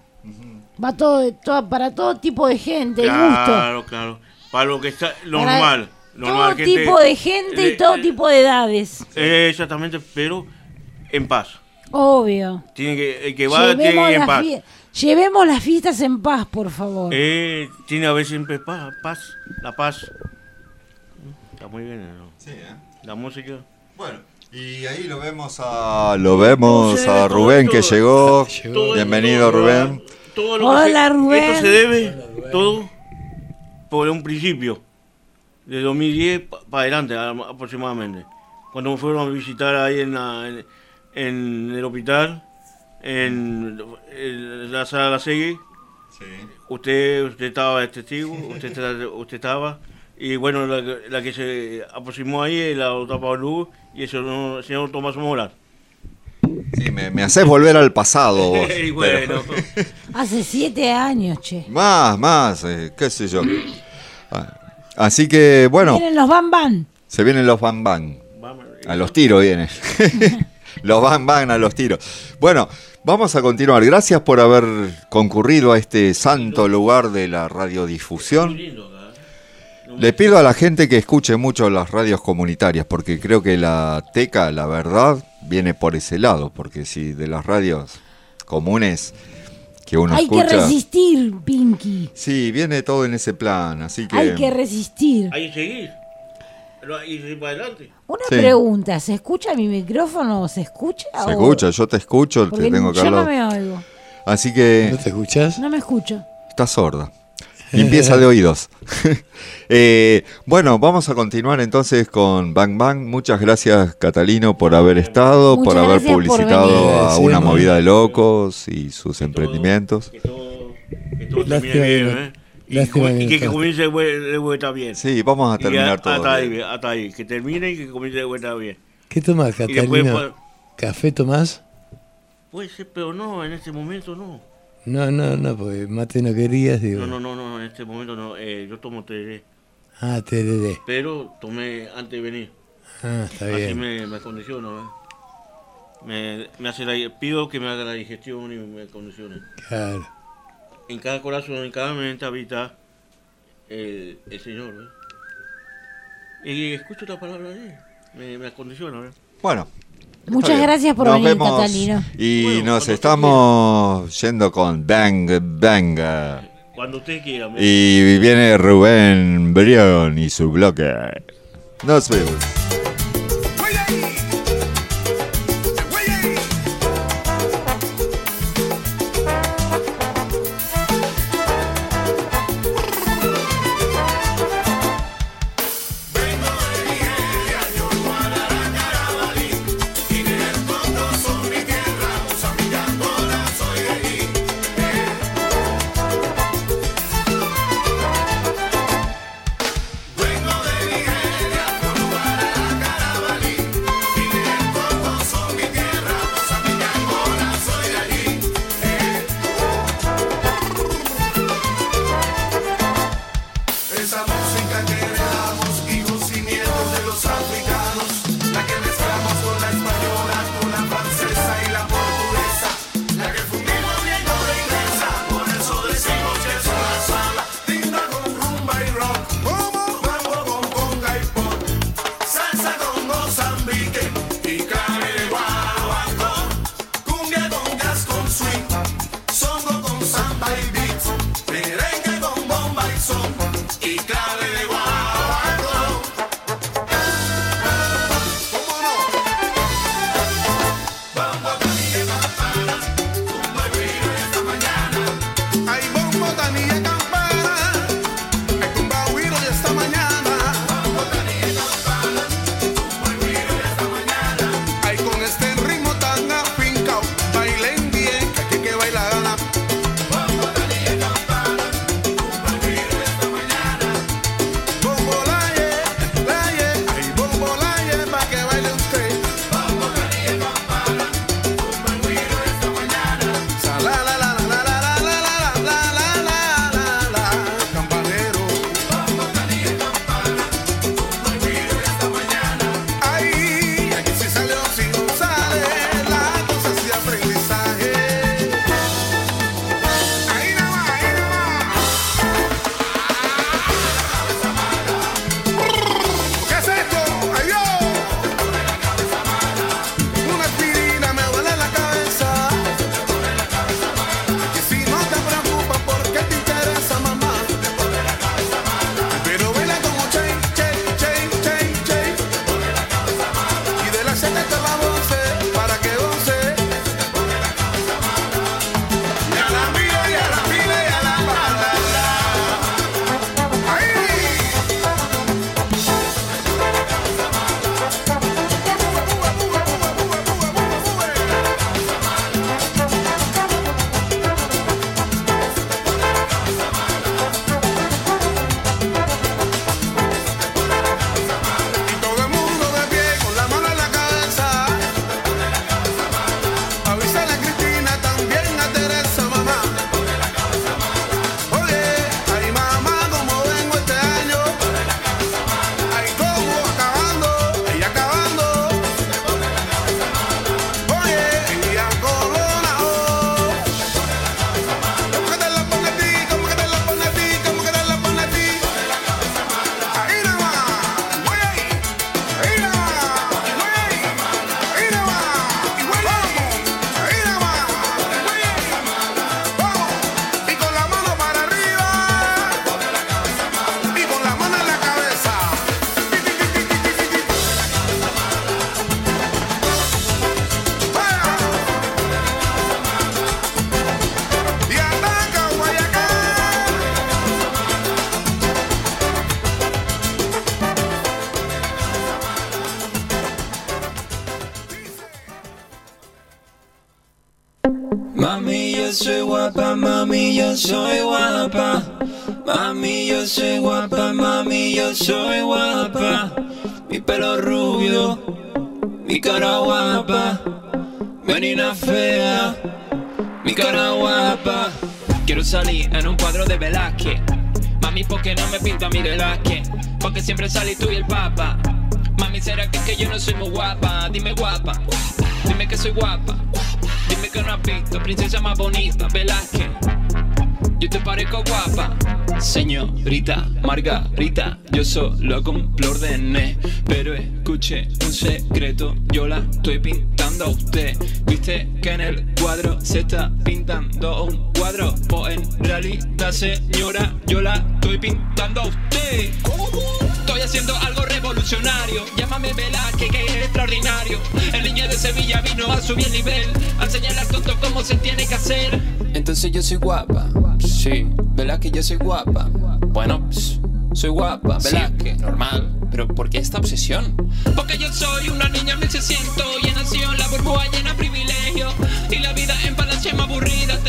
Va todo, todo- para todo tipo de gente, gusto. Claro, claro. Para lo que está normal. Todo normal, tipo de gente y todo tipo de edades. eh, exactamente, pero en paz. Obvio. Tiene que, el que va tiene que Llevemos, ir en las paz. llevemos las fiestas en paz, por favor. Eh, tiene que haber siempre paz, paz, la paz. Está muy bien, ¿no? Sí, ¿eh? La música. Bueno, y ahí lo vemos a... Lo vemos a Rubén que llegó. Bienvenido Rubén. Todo lo Hola, que se- Rubén. Esto se debe todo por un principio, de 2010 para adelante a- aproximadamente. Cuando me fueron a visitar ahí en, la- en, en el hospital, en, en la sala de la Segui, usted, usted estaba de testigo, usted, usted estaba, y bueno, la, que- la que se aproximó ahí es la doctora Pablo y el señor, el señor Tomás Moral. Sí, me, me haces volver al pasado vos. Y bueno. pero- Hace siete años, che. Más, más, eh, qué sé yo. Ah, Así que, bueno, Miren los Bam Bam. se vienen los Bang. A los tiros vienen. los Bang Bang a los tiros. Bueno, vamos a continuar. Gracias por haber concurrido a este santo lugar de la radiodifusión. Le pido a la gente que escuche mucho las radios comunitarias, porque creo que la teca, la verdad, viene por ese lado, porque si de las radios comunes que uno Hay que resistir, Pinky. Sí, viene todo en ese plan, así que... Hay que resistir. Hay que seguir. Que para adelante. Una Sí. pregunta, ¿se escucha mi micrófono? ¿Se escucha? Se o- escucha, yo te escucho, Porque te tengo acá yo al no me oigo. Así que... ¿No te escuchas? No me escucho. Estás sorda. Limpieza de oídos. Eh, bueno, vamos a continuar entonces con Bang Bang. Muchas gracias, Catalino, por haber estado, Muchas por haber por publicitado venir. a una movida de locos y sus emprendimientos. Que todo Lástima termine bien, que- ¿eh? Y, lástima y que que, que comience de vue- de vuelta bien. Sí, vamos a terminar todo Hasta bien. ahí, hasta ahí. Que termine y que comience de vuelta bien. ¿Qué tomás, después, Catalina? pues, ¿Café tomás? Puede ser, pero no, en este momento no. No, no, no, porque mate no querías, digo. No, no, no, no, en este momento no. Eh, yo tomo té, Ah, TDD. pero tomé antes de venir. Ah, está Así bien. me, me acondiciono, ¿eh? Me, me hace la, pido que me haga la digestión y me acondicione. Claro. En cada corazón, en cada mente habita el, el Señor, ¿eh? Y escucho la palabra de Él, me, me acondiciona, ¿eh? Bueno. Muchas gracias por Nos venir, vemos Catalino. Y nos estamos yendo con Bang Bang. Cuando usted quiera. me- Y viene Rubén Brión y su bloque. Nos vemos. Guapa, mami, yo soy guapa. Mami, yo soy guapa, mami, yo soy guapa. Mi pelo rubio, mi cara guapa. Menina fea, mi cara guapa. Quiero salir en un cuadro de Velázquez. Mami, ¿por qué no me pinta mi Velázquez? Porque siempre salí tú y el papa. Mami, ¿será que es que yo no soy muy guapa? Dime guapa, dime que soy guapa. Que no has visto princesa más bonita, Velázquez. Yo te parezco guapa. Señorita Margarita, yo solo cumplo órdenes. Pero escuche un secreto, yo la estoy pintando a usted. Viste que en el cuadro se está pintando un cuadro. Pues en realidad, señora, yo la estoy pintando a usted. Llámame Velázquez, que es extraordinario. El niño de Sevilla vino a subir el nivel. A enseñarle al tonto cómo se tiene que hacer. Entonces yo soy guapa. Sí, Velázquez, yo soy guapa. Bueno, pss, soy guapa, Velázquez, normal. Pero ¿por qué esta obsesión? Porque yo soy una niña 1600 y he nacido en la burbuja llena de privilegio. Y la vida en palacio es más aburrida.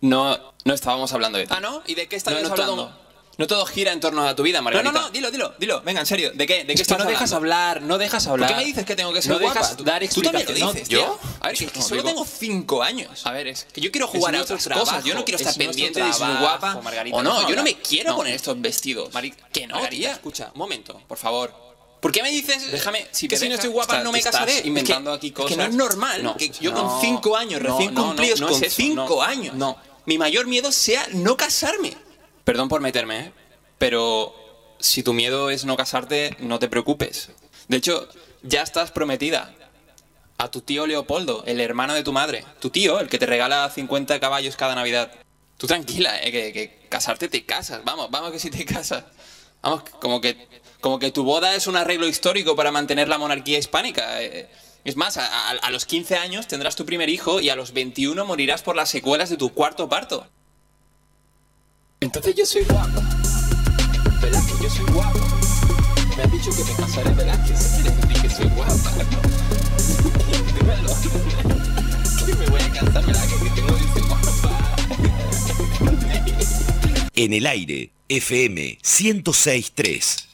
No, no estábamos hablando de ti. Ah, ¿no? ¿Y de qué estabas no, no hablando? Todo, no todo gira en torno a tu vida, Margarita. No, no, no, dilo, dilo, dilo. Venga, en serio. ¿De qué? ¿De qué Es que estás no dejas hablar, no dejas hablar. ¿Por qué me dices que tengo que ser No guapa? dejas Tú- dar Tú también lo dices, ¿Yo? tío. A ver, que, que No, solo digo- tengo cinco años. A ver, es Que yo quiero es jugar a otras cosas. Yo trabajo, no quiero es estar pendiente de si trabajo, guapa Margarita, o no. Yo no me quiero poner estos vestidos. que no, Margarita, tía. escucha, un momento, por favor. ¿Por qué me dices Déjame, si que si no dejas, estoy guapa está- no me casaré? Es que- inventando aquí es que no cosas. es normal. No, que yo no, con cinco años, no, recién no, no, cumplidos, no con es eso, cinco no, años, no. mi mayor miedo sea no casarme. Perdón por meterme, ¿eh? pero si tu miedo es no casarte, no te preocupes. De hecho, ya estás prometida a tu tío Leopoldo, el hermano de tu madre. Tu tío, el que te regala 50 caballos cada Navidad. Tú tranquila, ¿eh? que, que casarte te casas. Vamos, vamos que si te casas. Vamos, como que, como que tu boda es un arreglo histórico para mantener la monarquía hispánica. eh. Es más, a, a- a los 15 años tendrás tu primer hijo y a los 21 morirás por las secuelas de tu cuarto parto. Entonces yo soy guapa. Velázquez, yo soy guapa. Me han dicho que me casaré, Velázquez. ¿Quieres decir que soy guapa? Dímelo. Que me voy a casar, Velázquez, que tengo que guapa. En el aire, FM 1063.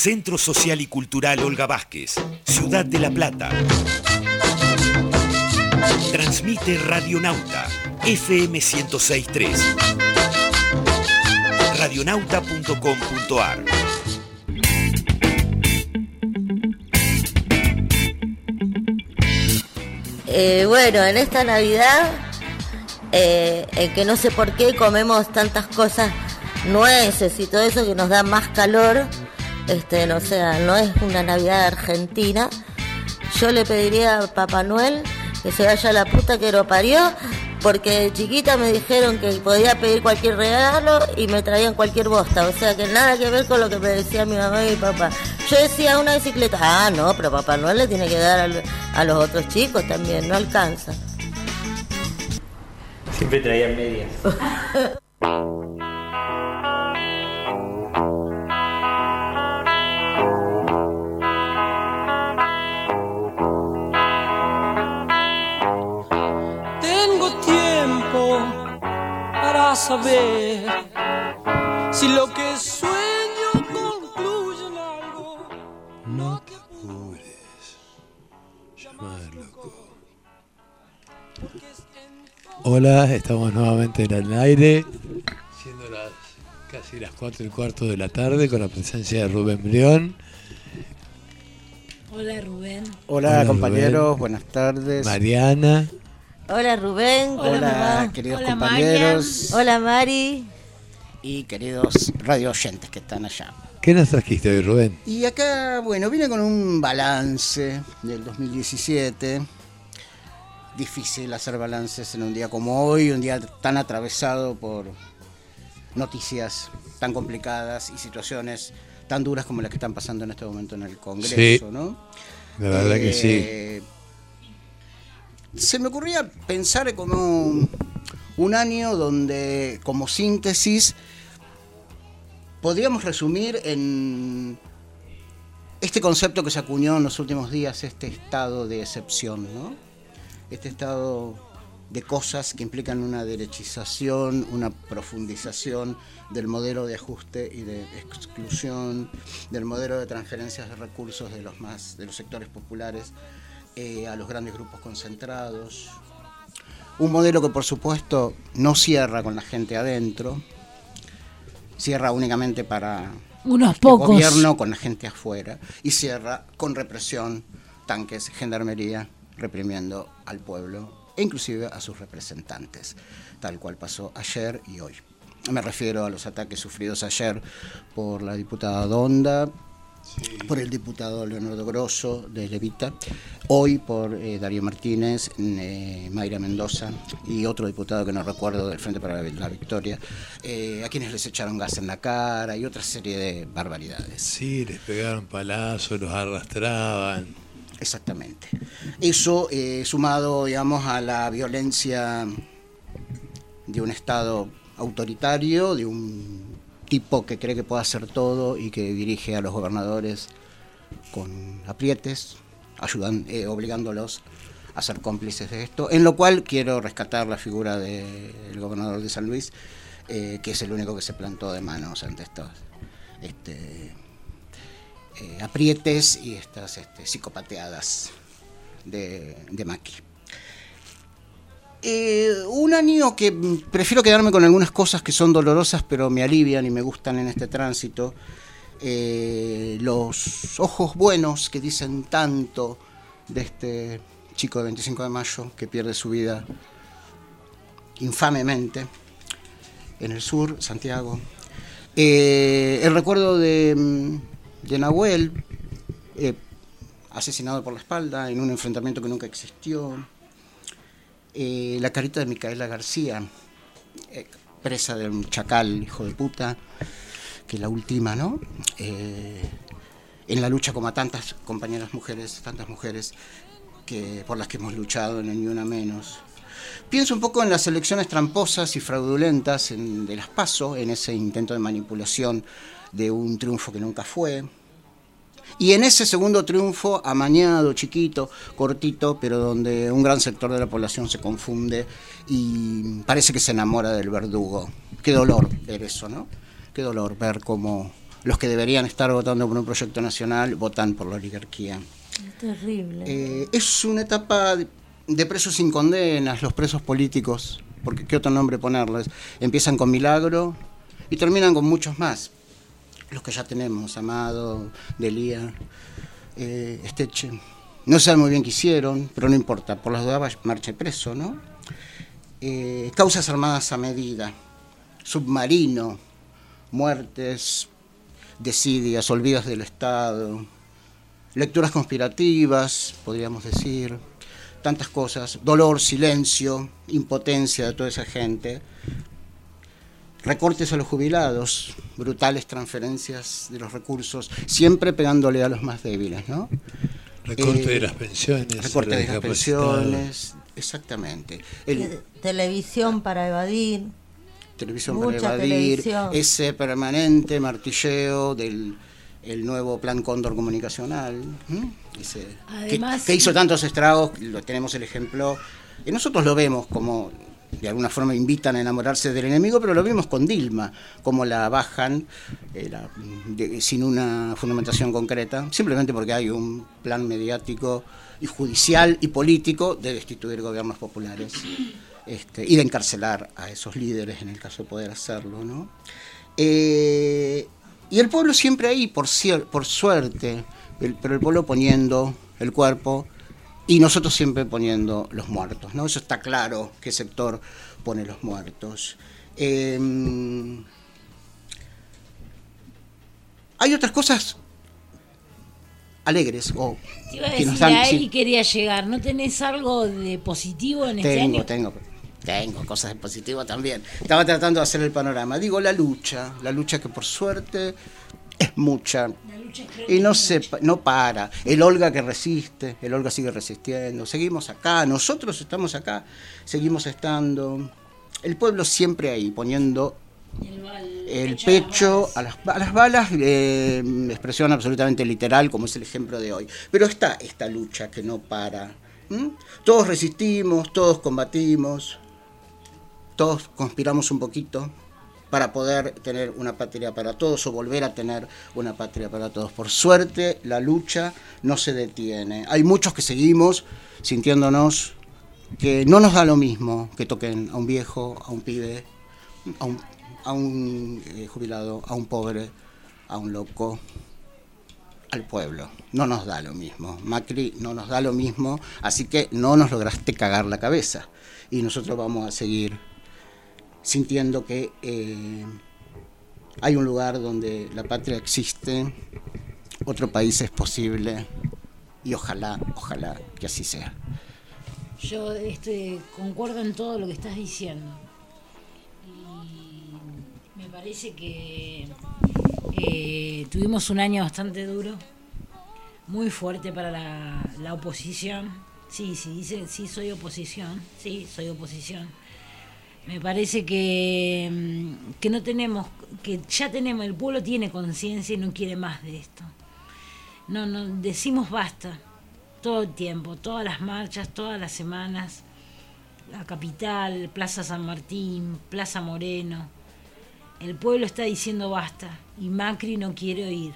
Centro Social y Cultural Olga Vázquez, Ciudad de La Plata. Transmite Radionauta, FM 1063. Radionauta.com.ar Eh, bueno, en esta Navidad, eh, que no sé por qué comemos tantas cosas, nueces y todo eso que nos da más calor, este, no sea, no es una Navidad argentina. Yo le pediría a Papá Noel que se vaya a la puta que lo parió, porque de chiquita me dijeron que podía pedir cualquier regalo y me traían cualquier bosta, o sea que nada que ver con lo que me decía mi mamá y mi papá. Yo decía una bicicleta, ah, no, pero Papá Noel le tiene que dar a los otros chicos también, no alcanza. Siempre traían medias. saber si lo que sueño concluye en algo. No te apures. Llama loco. Hola, estamos nuevamente en el aire, siendo las casi las 4 y cuarto de la tarde con la presencia de Rubén Brión. Hola Rubén. Hola, Hola, compañeros, Rubén. buenas tardes. Mariana. Hola Rubén, hola, Hola, queridos Hola, compañeros. Marian. Hola Mari. Y queridos radio oyentes que están allá. ¿Qué nos trajiste hoy, Rubén? Y acá, bueno, vine con un balance del 2017. Difícil hacer balances en un día como hoy, un día tan atravesado por noticias tan complicadas y situaciones tan duras como las que están pasando en este momento en el Congreso, Sí. ¿no? La verdad que sí. Se me ocurría pensar como un, Un año donde, como síntesis, podríamos resumir en este concepto que se acuñó en los últimos días, este estado de excepción, ¿no? Este estado de cosas que implican una derechización, una profundización del modelo de ajuste y de exclusión, del modelo de transferencias de recursos de los más, de los sectores populares eh, a los grandes grupos concentrados. Un modelo que por supuesto no cierra con la gente adentro, cierra únicamente para Unos el pocos. gobierno con la gente afuera y cierra con represión, tanques, gendarmería, reprimiendo al pueblo e inclusive a sus representantes, tal cual pasó ayer y hoy. Me refiero a los ataques sufridos ayer por la diputada Donda, por el diputado Leonardo Grosso de Levita, hoy por eh, Darío Martínez, eh, Mayra Mendoza y otro diputado que no recuerdo del Frente para la, Victoria, eh, a quienes les echaron gas en la cara y otra serie de barbaridades. Sí, les pegaron palazos, los arrastraban. Exactamente. Eso eh, sumado, digamos, a la violencia de un Estado autoritario, de un tipo que cree que puede hacer todo y que dirige a los gobernadores con aprietes, ayudan, eh, obligándolos a ser cómplices de esto, en lo cual quiero rescatar la figura del gobernador de San Luis, eh, que es el único que se plantó de manos ante estos este, eh, aprietes y estas este, psicopateadas de, de. Eh, un año que prefiero quedarme con algunas cosas que son dolorosas pero me alivian y me gustan en este tránsito. Eh, los ojos buenos que dicen tanto de este chico de 25 de mayo que pierde su vida infamemente en el sur, Santiago. Eh, el recuerdo de, de Nahuel, asesinado por la espalda en un enfrentamiento que nunca existió. Eh, la carita de Micaela García, eh, presa de un chacal, hijo de puta, que es la última, ¿no? Eh, en la lucha como a tantas compañeras mujeres, tantas mujeres que, por las que hemos luchado, no ni una menos. Pienso un poco en las elecciones tramposas y fraudulentas en- de las PASO, en ese intento de manipulación de un triunfo que nunca fue. Y en ese segundo triunfo, amañado, chiquito, cortito, pero donde un gran sector de la población se confunde y parece que se enamora del verdugo. Qué dolor ver eso, ¿no? Qué dolor ver cómo los que deberían estar votando por un proyecto nacional votan por la oligarquía. Terrible. Eh, es una etapa de, de presos sin condenas, los presos políticos, porque qué otro nombre ponerles. Empiezan con Milagro y terminan con muchos más. Los que ya tenemos, Amado, Delía, eh, Esteche. No se sabe muy bien qué hicieron, pero no importa, por las dudas marche preso, ¿no? Eh, causas armadas a medida, submarino, muertes, desidias, olvidos del Estado, lecturas conspirativas, podríamos decir, tantas cosas, dolor, silencio, impotencia de toda esa gente, recortes a los jubilados, brutales transferencias de los recursos, siempre pegándole a los más débiles, ¿no? Recorte Eh, de las pensiones. Recorte de las pensiones, exactamente. El, Te- Televisión para evadir. televisión Mucha para evadir, televisión. ese permanente martilleo del el nuevo plan cóndor comunicacional. Ese- que- Además- que, hizo tantos estragos, lo tenemos el ejemplo, y nosotros lo vemos como de alguna forma invitan a enamorarse del enemigo, pero lo vimos con Dilma, como la bajan eh, sin una fundamentación concreta, simplemente porque hay un plan mediático y judicial y político de destituir gobiernos populares este, y de encarcelar a esos líderes en el caso de poder hacerlo. ¿no? Eh, y el pueblo siempre ahí, por, por suerte, pero el pueblo poniendo el cuerpo y nosotros siempre poniendo los muertos. ¿no? Eso está claro, qué sector pone los muertos. Eh, hay otras cosas alegres o Te iba a que decir, nos ahí sí. quería llegar. ¿No tenés algo de positivo en este Tengo, año? tengo, tengo cosas de positivo también. Estaba tratando de hacer el panorama. Digo, la lucha, la lucha que por suerte es mucha. Y no se no para. El Olga que resiste, el Olga sigue resistiendo. Seguimos acá, nosotros estamos acá, seguimos estando. el pueblo siempre ahí, poniendo el pecho a las, a las balas, eh, expresión absolutamente literal, como es el ejemplo de hoy. Pero está esta lucha que no para. Todos resistimos, todos combatimos, todos conspiramos un poquito para poder tener una patria para todos o volver a tener una patria para todos. Por suerte, la lucha no se detiene. Hay muchos que seguimos sintiéndonos que no nos da lo mismo que toquen a un viejo, a un pibe, a un, a un eh, jubilado, a un pobre, a un loco, al pueblo. No nos da lo mismo. Macri no nos da lo mismo, así que no nos lograste cagar la cabeza. Y nosotros vamos a seguir sintiendo que eh, hay un lugar donde la patria existe, otro país es posible y ojalá, ojalá que así sea. Yo este, concuerdo en todo lo que estás diciendo. Me parece que eh, tuvimos un año bastante duro, muy fuerte para la, la oposición. Sí, sí, dice, sí, soy oposición. Sí, soy oposición. Me parece que, mm, que no tenemos, que ya tenemos, el pueblo tiene conciencia y no quiere más de esto. No, no, decimos basta todo el tiempo, todas las marchas, todas las semanas, la capital, Plaza San Martín, Plaza Moreno. El pueblo está diciendo basta y Macri no quiere oír.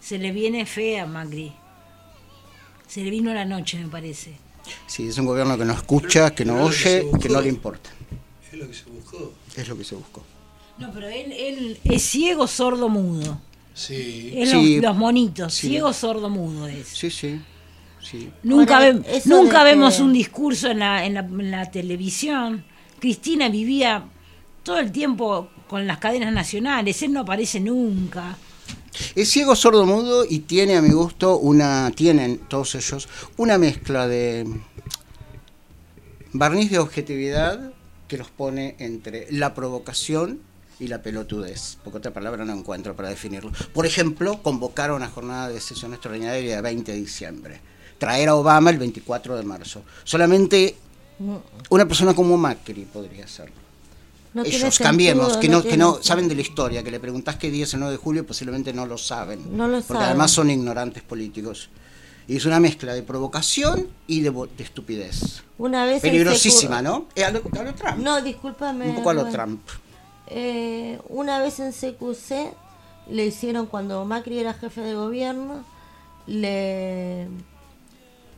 Se le viene fea Macri. Se le vino la noche, me parece. Sí, es un gobierno que no escucha, que no oye, que no le importa. Es lo que se buscó. Es lo que se buscó. No, pero él, él es ciego, sordo, mudo. Sí. Es Sí. los, los monitos, Sí. ciego, sordo, mudo es. Sí, sí. sí. Nunca, ve- nunca vemos que- un discurso en la, en, la, en la televisión. Cristina vivía todo el tiempo con las cadenas nacionales, él no aparece nunca. Es ciego, sordo, mudo y tiene a mi gusto una, tienen todos ellos una mezcla de barniz de objetividad que los pone entre la provocación y la pelotudez, porque otra palabra no encuentro para definirlo. Por ejemplo, convocar a una jornada de sesión extraordinaria el 20 de diciembre, traer a Obama el 24 de marzo. Solamente una persona como Macri podría hacerlo. No Ellos, sentido, cambiemos, que no, que tiene no saben de la historia, que le preguntás qué día es el 9 de julio, posiblemente no lo saben. No lo porque saben. además son ignorantes políticos. Y es una mezcla de provocación y de, de estupidez. Una vez en Peligrosísima, ¿no? Eh, a lo, a lo Trump. No, discúlpame. Un poco a lo. Trump. Eh, una vez en CQC le hicieron, cuando Macri era jefe de gobierno, le,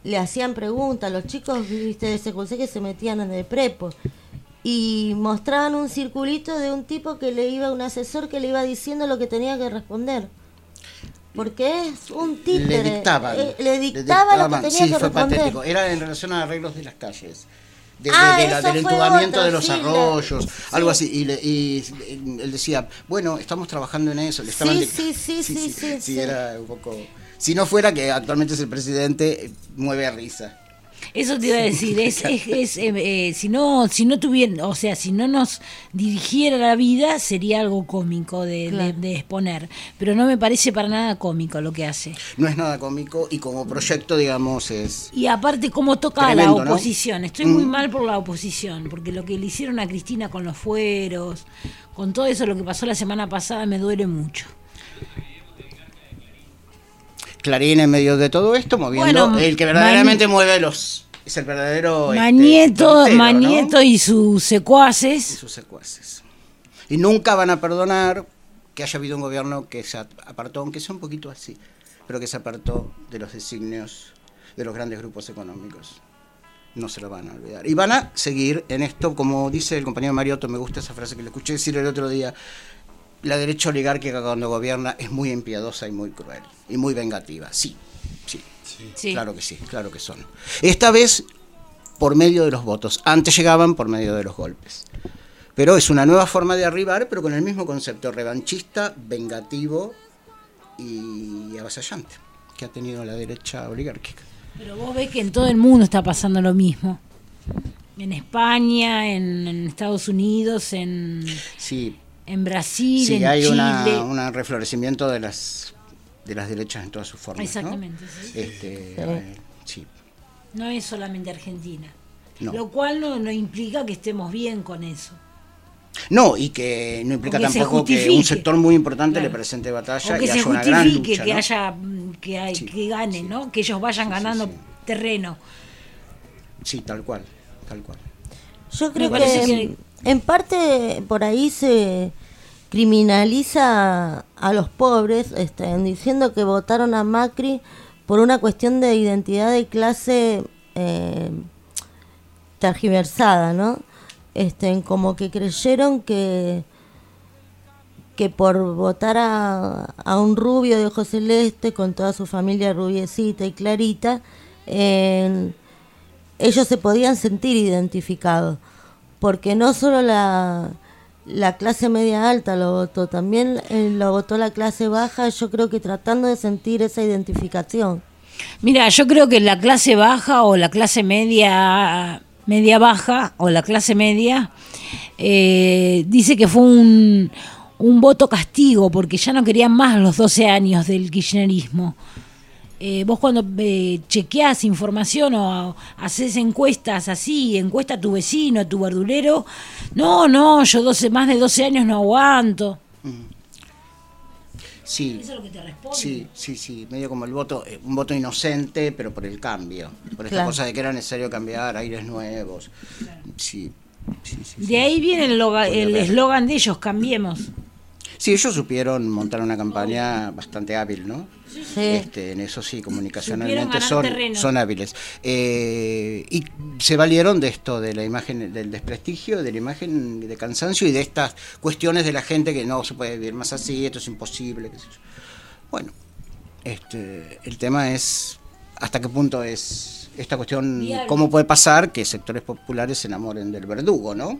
le hacían preguntas. Los chicos, viste, de CQC que se metían en el prepo. Y mostraban un circulito de un tipo que le iba, un asesor que le iba diciendo lo que tenía que responder. Porque es un títere. Le dictaban. Eh, le dictaba lo que dictaban. tenía Sí, que fue responder. patético. Era en relación a arreglos de las calles. De, Ah, de la- del entubamiento de los sí, arroyos, sí. algo así. Y, le- y él decía, bueno, estamos trabajando en eso. Le estaban Sí, sí, sí, sí, sí, sí. era un poco... Si no fuera que actualmente es el presidente, eh, mueve a risa. Eso te iba a decir, es, es, es, eh, eh, si no, si no tuviera, o sea, si no nos dirigiera la vida, sería algo cómico de, de- Claro. de exponer. Pero no me parece para nada cómico lo que hace. No es nada cómico y como proyecto, digamos, es... Y aparte, cómo toca a la ¿no? oposición. Estoy muy Mm. mal por la oposición, porque lo que le hicieron a Cristina con los fueros, con todo eso, lo que pasó la semana pasada, me duele mucho. Clarín en medio de todo esto, moviendo Bueno, el que verdaderamente Mani- mueve los... Es el verdadero... este, Manieto. Manieto y sus secuaces. sus secuaces. Y nunca van a perdonar que haya habido un gobierno que se apartó, aunque sea un poquito así, pero que se apartó de los designios de los grandes grupos económicos. No se lo van a olvidar. Y van a seguir en esto, como dice el compañero Mariotto, me gusta esa frase que le escuché decir el otro día, la derecha oligárquica cuando gobierna es muy impiedosa y muy cruel, y muy vengativa. Sí, sí, Sí. claro que sí, claro que son. Esta vez por medio de los votos, antes llegaban por medio de los golpes. Pero es una nueva forma de arribar, pero con el mismo concepto revanchista, vengativo y avasallante que ha tenido la derecha oligárquica. Pero vos ves que en todo el mundo está pasando lo mismo. En España, en, en Estados Unidos, en, Sí, en Brasil, sí en hay Chile. una, un reflorecimiento de las de las derechas en todas sus formas. ¿no? Exactamente, sí. Este, Sí. eh, sí. No es solamente Argentina. No. Lo cual no, no implica que estemos bien con eso. No, y que no implica que tampoco que un justifique. sector muy importante Claro. le presente batalla O que y se haya una gran justifique, lucha. que ¿no? haya que, hay, que gane, ¿no? Que ellos vayan ganando terreno. Sí, tal cual, tal cual. Yo creo parece que, en parte por ahí se criminaliza a los pobres, este, diciendo que votaron a Macri por una cuestión de identidad de clase eh, tergiversada, ¿no? Este, como que creyeron que que por votar a, a un rubio de ojos celeste con toda su familia rubiecita y clarita, ellos se podían sentir identificados, porque no solo la, la clase media alta lo votó, también eh, lo votó la clase baja, yo creo que tratando de sentir esa identificación. Mira, yo creo que la clase baja o la clase media media baja o la clase media eh, dice que fue un, un voto castigo porque ya no querían más los 12 años del kirchnerismo. Eh, vos cuando eh, chequeás información o haces encuestas así, encuesta a tu vecino, a tu verdulero, no, no, yo 12, más de 12 años no aguanto. Sí. Eso es lo que te responde. Sí, sí, sí, medio como el voto, eh, un voto inocente, pero por el cambio, por esta Claro. cosa de que era necesario cambiar, aires nuevos. Sí, sí, sí. De ahí viene el eslogan de ellos, cambiemos. Sí, ellos supieron montar una campaña bastante hábil, ¿no? Este, en eso sí, comunicacionalmente son, terreno. son hábiles. Eh, y se valieron de esto, de la imagen, del desprestigio, de la imagen de cansancio y de estas cuestiones de la gente que no se puede vivir más así, esto es imposible, qué sé yo. Bueno, este, el tema es hasta qué punto es esta cuestión, cómo puede pasar que sectores populares se enamoren del verdugo, ¿no?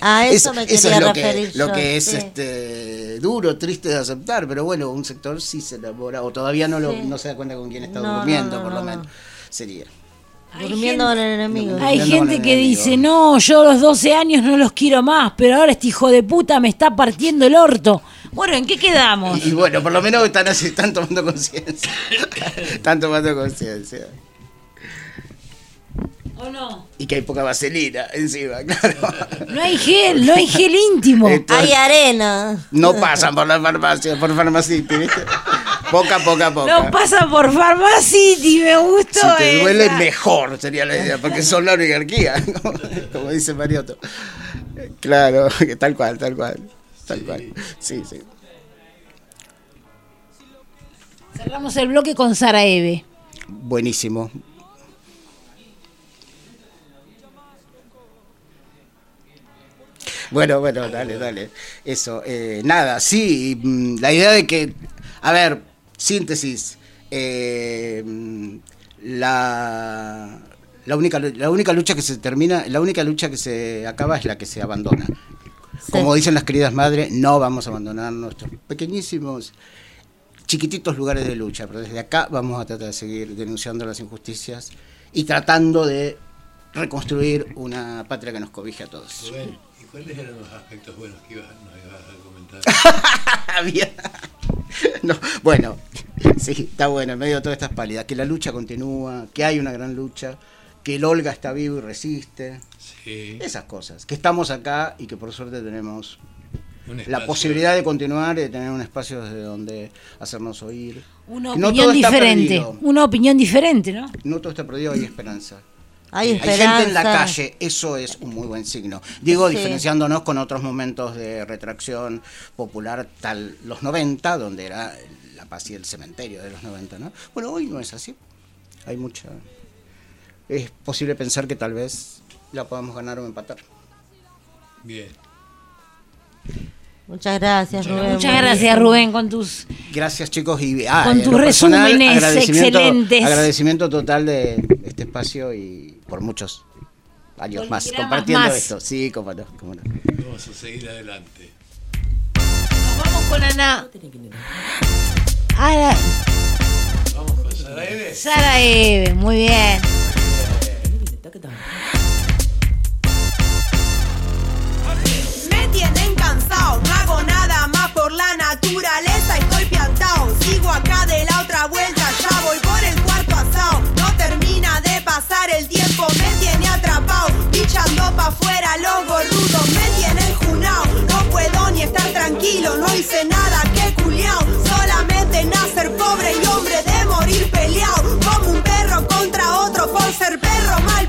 A eso me eso quería es lo que, referir lo yo, que es sí. este duro, triste de aceptar, pero bueno, un sector sí se enamora, o todavía no, lo, Sí. no se da cuenta con quién está No, durmiendo, no, por lo no. menos. Sería. Durmiendo con el enemigo. Hay gente que enemigo. dice, no, yo a los 12 años no los quiero más, pero ahora este hijo de puta me está partiendo el orto. Bueno, ¿en qué quedamos? Y, y bueno, por lo menos están, así, están tomando conciencia. están tomando conciencia. ¿O no? Y que hay poca vaselina encima, claro. No hay gel, no hay gel íntimo. Hay arena. No pasan por la farmacia, por farmacity, ¿viste? Poca, poca, poca. No pasa por Pharmacity, me gustó. Si te duele, esa. mejor sería la idea, porque son la oligarquía, como, como dice Mariotto. Claro, que tal cual, tal cual. Tal cual. Sí, sí. Cerramos el bloque con Sara Eve. Buenísimo. Bueno, bueno, dale, dale. Eso, eh, nada, sí, mm, la idea de que, a ver, síntesis, eh, mm, la, la, única, la única lucha que se termina, la única lucha que se acaba es la que se abandona. Como dicen las queridas madres, no vamos a abandonar nuestros pequeñísimos, chiquititos lugares de lucha, pero desde acá vamos a tratar de seguir denunciando las injusticias y tratando de reconstruir una patria que nos cobije a todos. Bueno, ¿y cuáles eran los aspectos buenos que ibas, nos ibas a comentar? No, bueno, sí, está bueno, en medio de todas estas pálidas, que la lucha continúa, que hay una gran lucha, que el Olga está vivo y resiste, Sí. esas cosas, que estamos acá y que por suerte tenemos la posibilidad de continuar y de tener un espacio desde donde hacernos oír. Una no opinión diferente. perdido. Una opinión diferente, ¿no? No todo está perdido, hay esperanza. Hay gente en la calle, eso es un muy buen signo. Digo, Sí. diferenciándonos con otros momentos de retracción popular, tal los 90, donde era la paz y el cementerio de los 90, ¿no? Bueno, hoy no es así. Hay mucha... Es posible pensar que tal vez la podamos ganar o empatar. Bien. Muchas gracias, Rubén. Muchas gracias, Rubén, con tus... Gracias chicos y ah, Con tus personal, resúmenes agradecimiento- excelentes. Agradecimiento total de este espacio y por muchos años más compartiendo más. esto. Sí, cómo no, cómo no. Vamos a seguir adelante. Nos vamos con Ana... Ana... Vamos con Sara Eve. Sara Eve, muy bien. afuera los gorrudos me tienen junao. No puedo ni estar tranquilo, no hice nada que culiao. Solamente nacer pobre y hombre de morir peleado. Como un perro contra otro por ser perro mal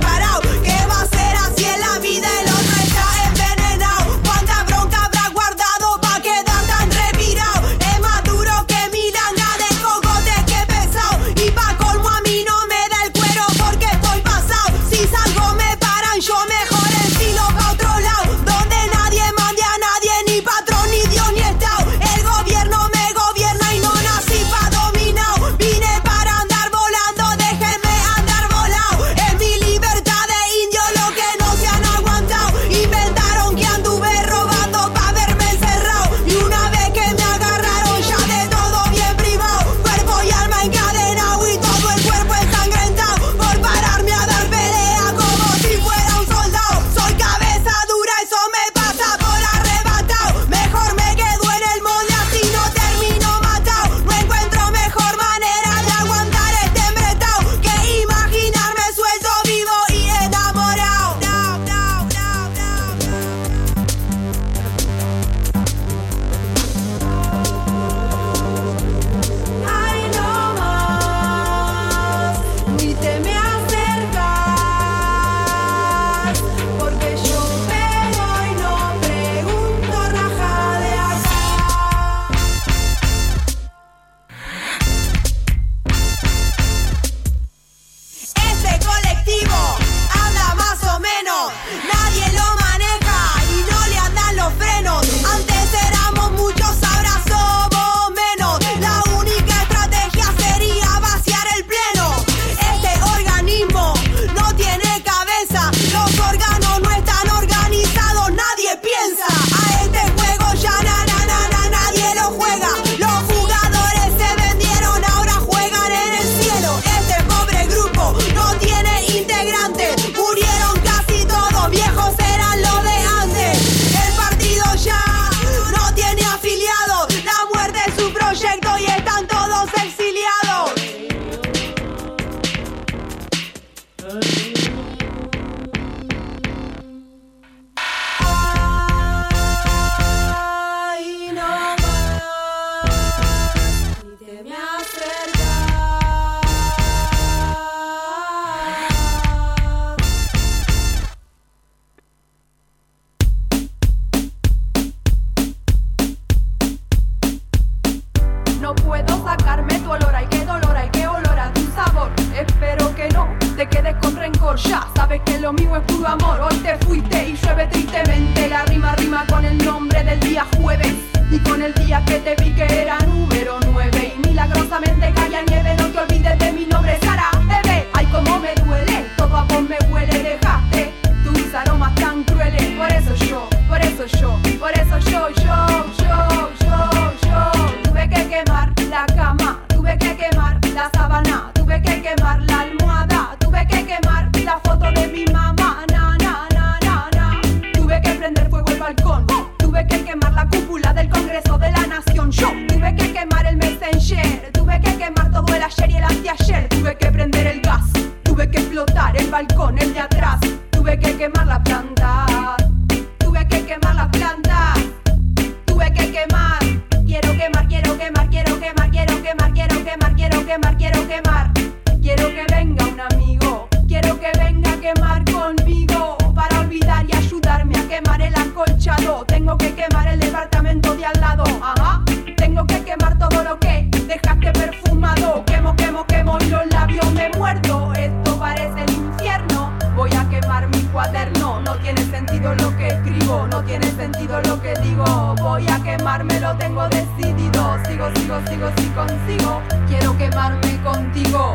sigo, sigo, si consigo, quiero quemarme contigo.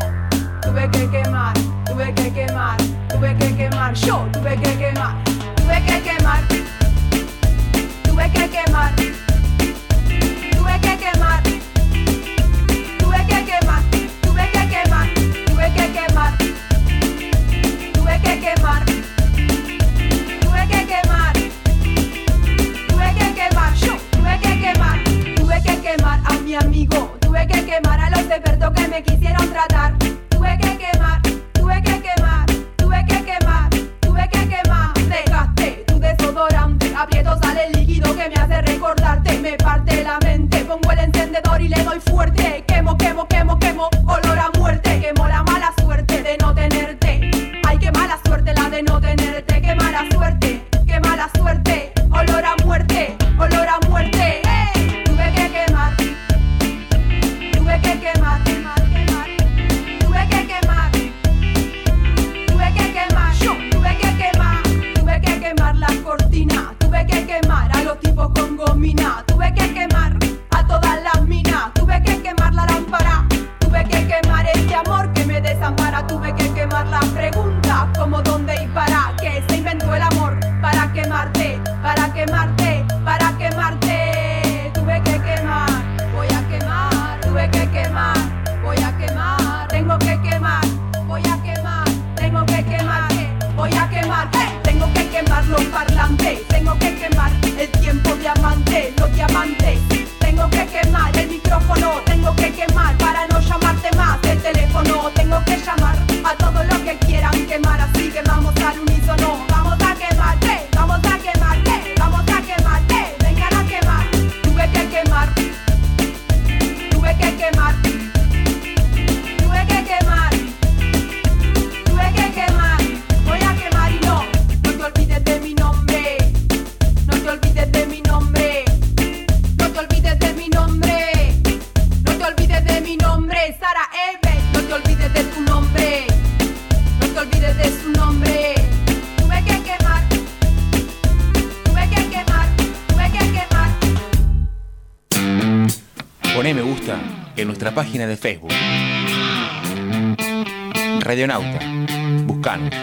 Tuve que quemar, tuve que quemar, tuve que quemar, yo tuve que quemar, tuve que quemar, tuve que quemar, tuve que quemar, tuve que quemar, tuve que quemar, tuve que quemar, tuve que quemar. amigo. Tuve que quemar a los expertos que me quisieron tratar. Tuve que quemar, tuve que quemar, tuve que quemar, tuve que quemar. Dejaste tu desodorante, aprieto sale el líquido que me hace recordarte. Me parte la mente, pongo el encendedor y le doy fuerte. Quemo, quemo, quemo. página de Facebook. Radionauta. Buscanos.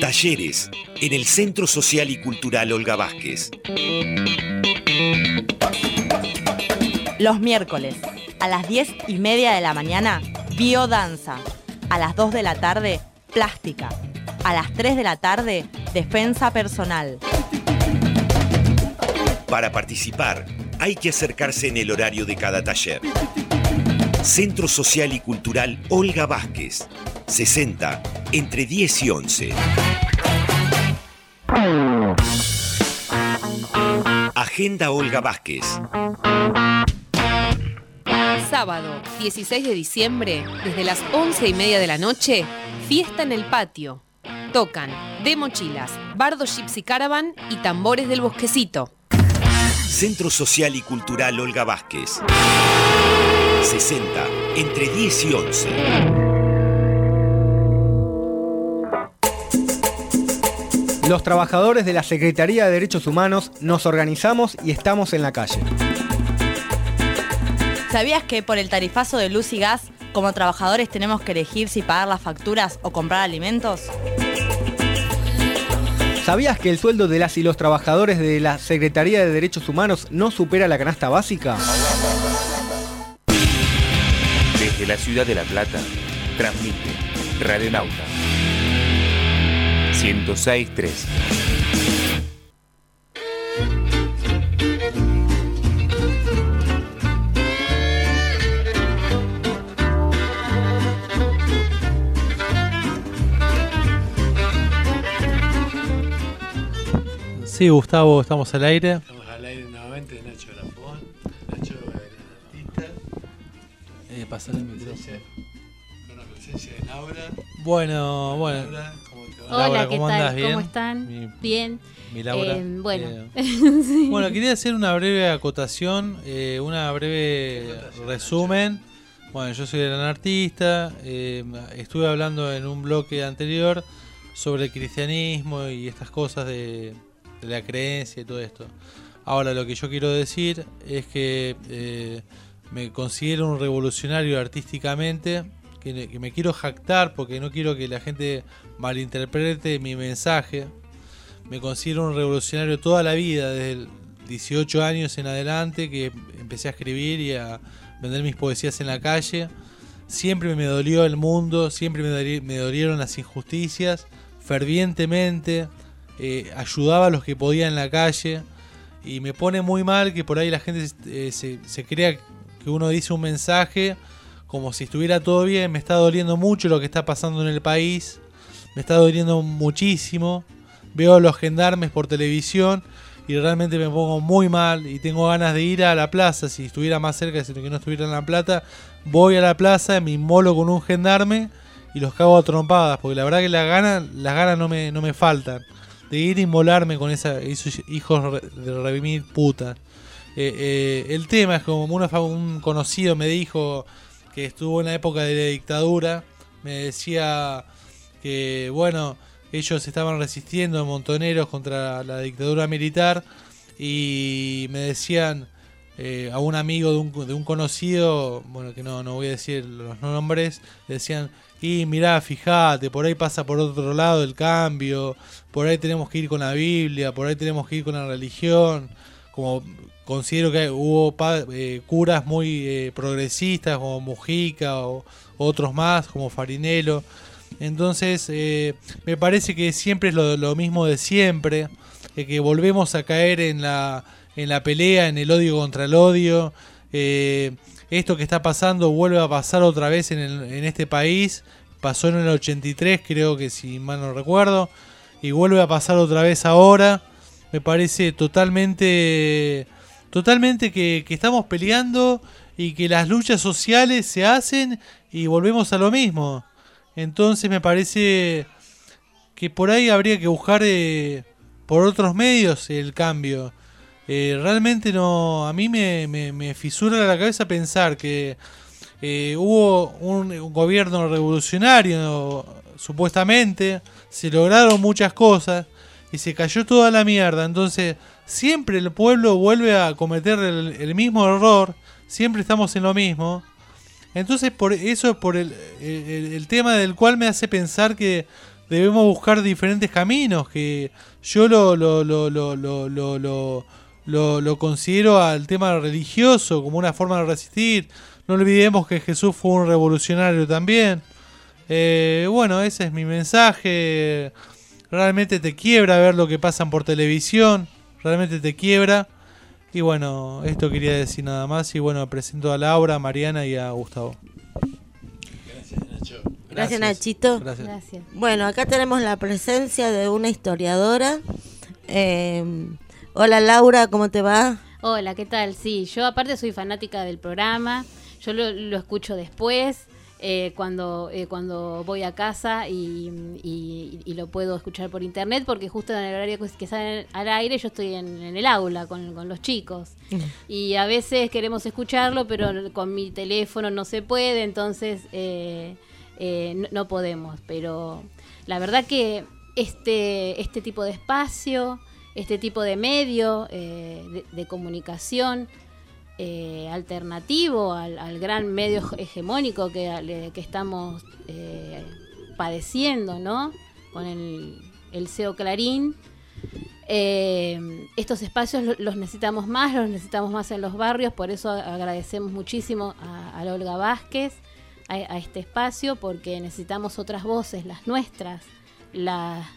Talleres en el Centro Social y Cultural Olga Vázquez. Los miércoles, a las 10 y media de la mañana, biodanza. A las 2 de la tarde, plástica. A las 3 de la tarde, defensa personal. Para participar, hay que acercarse en el horario de cada taller. Centro Social y Cultural Olga Vázquez, 60, entre 10 y 11. Agenda Olga Vázquez. Sábado, 16 de diciembre, desde las 11 y media de la noche, fiesta en el patio. Tocan de mochilas, bardo gypsy caravan y tambores del bosquecito. Centro Social y Cultural Olga Vázquez. 60, entre 10 y 11. Los trabajadores de la Secretaría de Derechos Humanos nos organizamos y estamos en la calle. ¿Sabías que por el tarifazo de luz y gas, como trabajadores tenemos que elegir si pagar las facturas o comprar alimentos? ¿Sabías que el sueldo de las y los trabajadores de la Secretaría de Derechos Humanos no supera la canasta básica? Desde la ciudad de La Plata, transmite Radionauta 106.3. Sí, Gustavo, estamos al aire. Estamos al aire nuevamente, Nacho Grafón. Nacho, el artista. Eh, pasar el micrófono. Con la presencia de Laura. Bueno, bueno. Laura, ¿cómo te va? Hola, Laura, ¿qué ¿cómo tal? ¿Cómo están? Mi- Bien. Mi Laura. Eh, bueno. Eh, Sí. Bueno, quería hacer una breve acotación, eh, una breve resumen. Bueno, yo soy gran artista, eh, estuve hablando en un bloque anterior sobre el cristianismo y estas cosas de, de la creencia y todo esto. Ahora, lo que yo quiero decir es que eh, me considero un revolucionario artísticamente, que, me quiero jactar porque no quiero que la gente malinterprete mi mensaje. Me considero un revolucionario toda la vida, desde el 18 años en adelante, que empecé a escribir y a vender mis poesías en la calle. Siempre me dolió el mundo, siempre me, me dolieron las injusticias, fervientemente, eh, ayudaba a los que podía en la calle. Y me pone muy mal que por ahí la gente eh, se, crea que uno dice un mensaje como si estuviera todo bien. Me está doliendo mucho lo que está pasando en el país. Me está doliendo muchísimo. Veo a los gendarmes por televisión y realmente me pongo muy mal y tengo ganas de ir a la plaza. Si estuviera más cerca, si que no estuviera en La Plata, voy a la plaza, me inmolo con un gendarme y los cago a trompadas. Porque la verdad que las ganas, las ganas no me, no me faltan. De ir a inmolarme con esa, esos hijos de revivir putas. Eh, eh, el tema es como una un conocido me dijo que estuvo en la época de la dictadura. Me decía que, bueno, ellos estaban resistiendo montoneros contra la dictadura militar y me decían eh, a un amigo de un, de un conocido, bueno, que no, no voy a decir los nombres, decían, y mirá, fíjate, por ahí pasa por otro lado el cambio, por ahí tenemos que ir con la Biblia, por ahí tenemos que ir con la religión, como considero que hubo eh, curas muy eh, progresistas como Mujica o otros más como Farinello. Entonces eh, me parece que siempre es lo, mismo de siempre, eh, que volvemos a caer en la, en la pelea, en el odio contra el odio. Esto que está pasando vuelve a pasar otra vez en, el- en este país. Pasó en el 83, creo que si mal no recuerdo. Y vuelve a pasar otra vez ahora. Me parece totalmente, totalmente que, estamos peleando y que las luchas sociales se hacen y volvemos a lo mismo. Entonces me parece que por ahí habría que buscar eh, por otros medios el cambio. Eh, realmente no, a mí me, fisura la cabeza pensar que eh, hubo un gobierno revolucionario, supuestamente, se lograron muchas cosas y se cayó toda la mierda. Entonces, siempre el pueblo vuelve a cometer el, el mismo error, siempre estamos en lo mismo. Entonces, por eso es por el, el- tema del cual me hace pensar que debemos buscar diferentes caminos, que yo lo, lo, lo, lo, lo, lo, lo- lo- lo considero al tema religioso como una forma de resistir. No olvidemos que Jesús fue un revolucionario también. Eh, bueno, ese es mi mensaje. Realmente te quiebra ver lo que pasan por televisión. Realmente te quiebra. Y bueno, esto quería decir nada más. Y bueno, presento a Laura, a Mariana y a Gustavo. Gracias, Nachito. Gracias. Gracias. Bueno, acá tenemos la presencia de una historiadora. Eh, hola Laura, ¿cómo te va? Hola, ¿qué tal? Sí, yo aparte soy fanática del programa. Yo lo, lo escucho después. Eh, cuando, eh, cuando voy a casa y, y- y lo puedo escuchar por internet porque justo en el horario que- que sale al aire yo estoy en, en el aula con, con los chicos. Y a veces queremos escucharlo pero con mi teléfono no se puede entonces eh, eh, no, no podemos. Pero la verdad que este, este tipo de espacio, este tipo de medio eh, de, de comunicación eh, alternativo al, gran medio hegemónico que, que estamos eh, padeciendo, ¿no? Con el, el SEO Clarín. Eh, estos espacios lo- los necesitamos más, los necesitamos más en los barrios, por eso agradecemos muchísimo a, Olga Vázquez, a este espacio, porque necesitamos otras voces, las nuestras, la-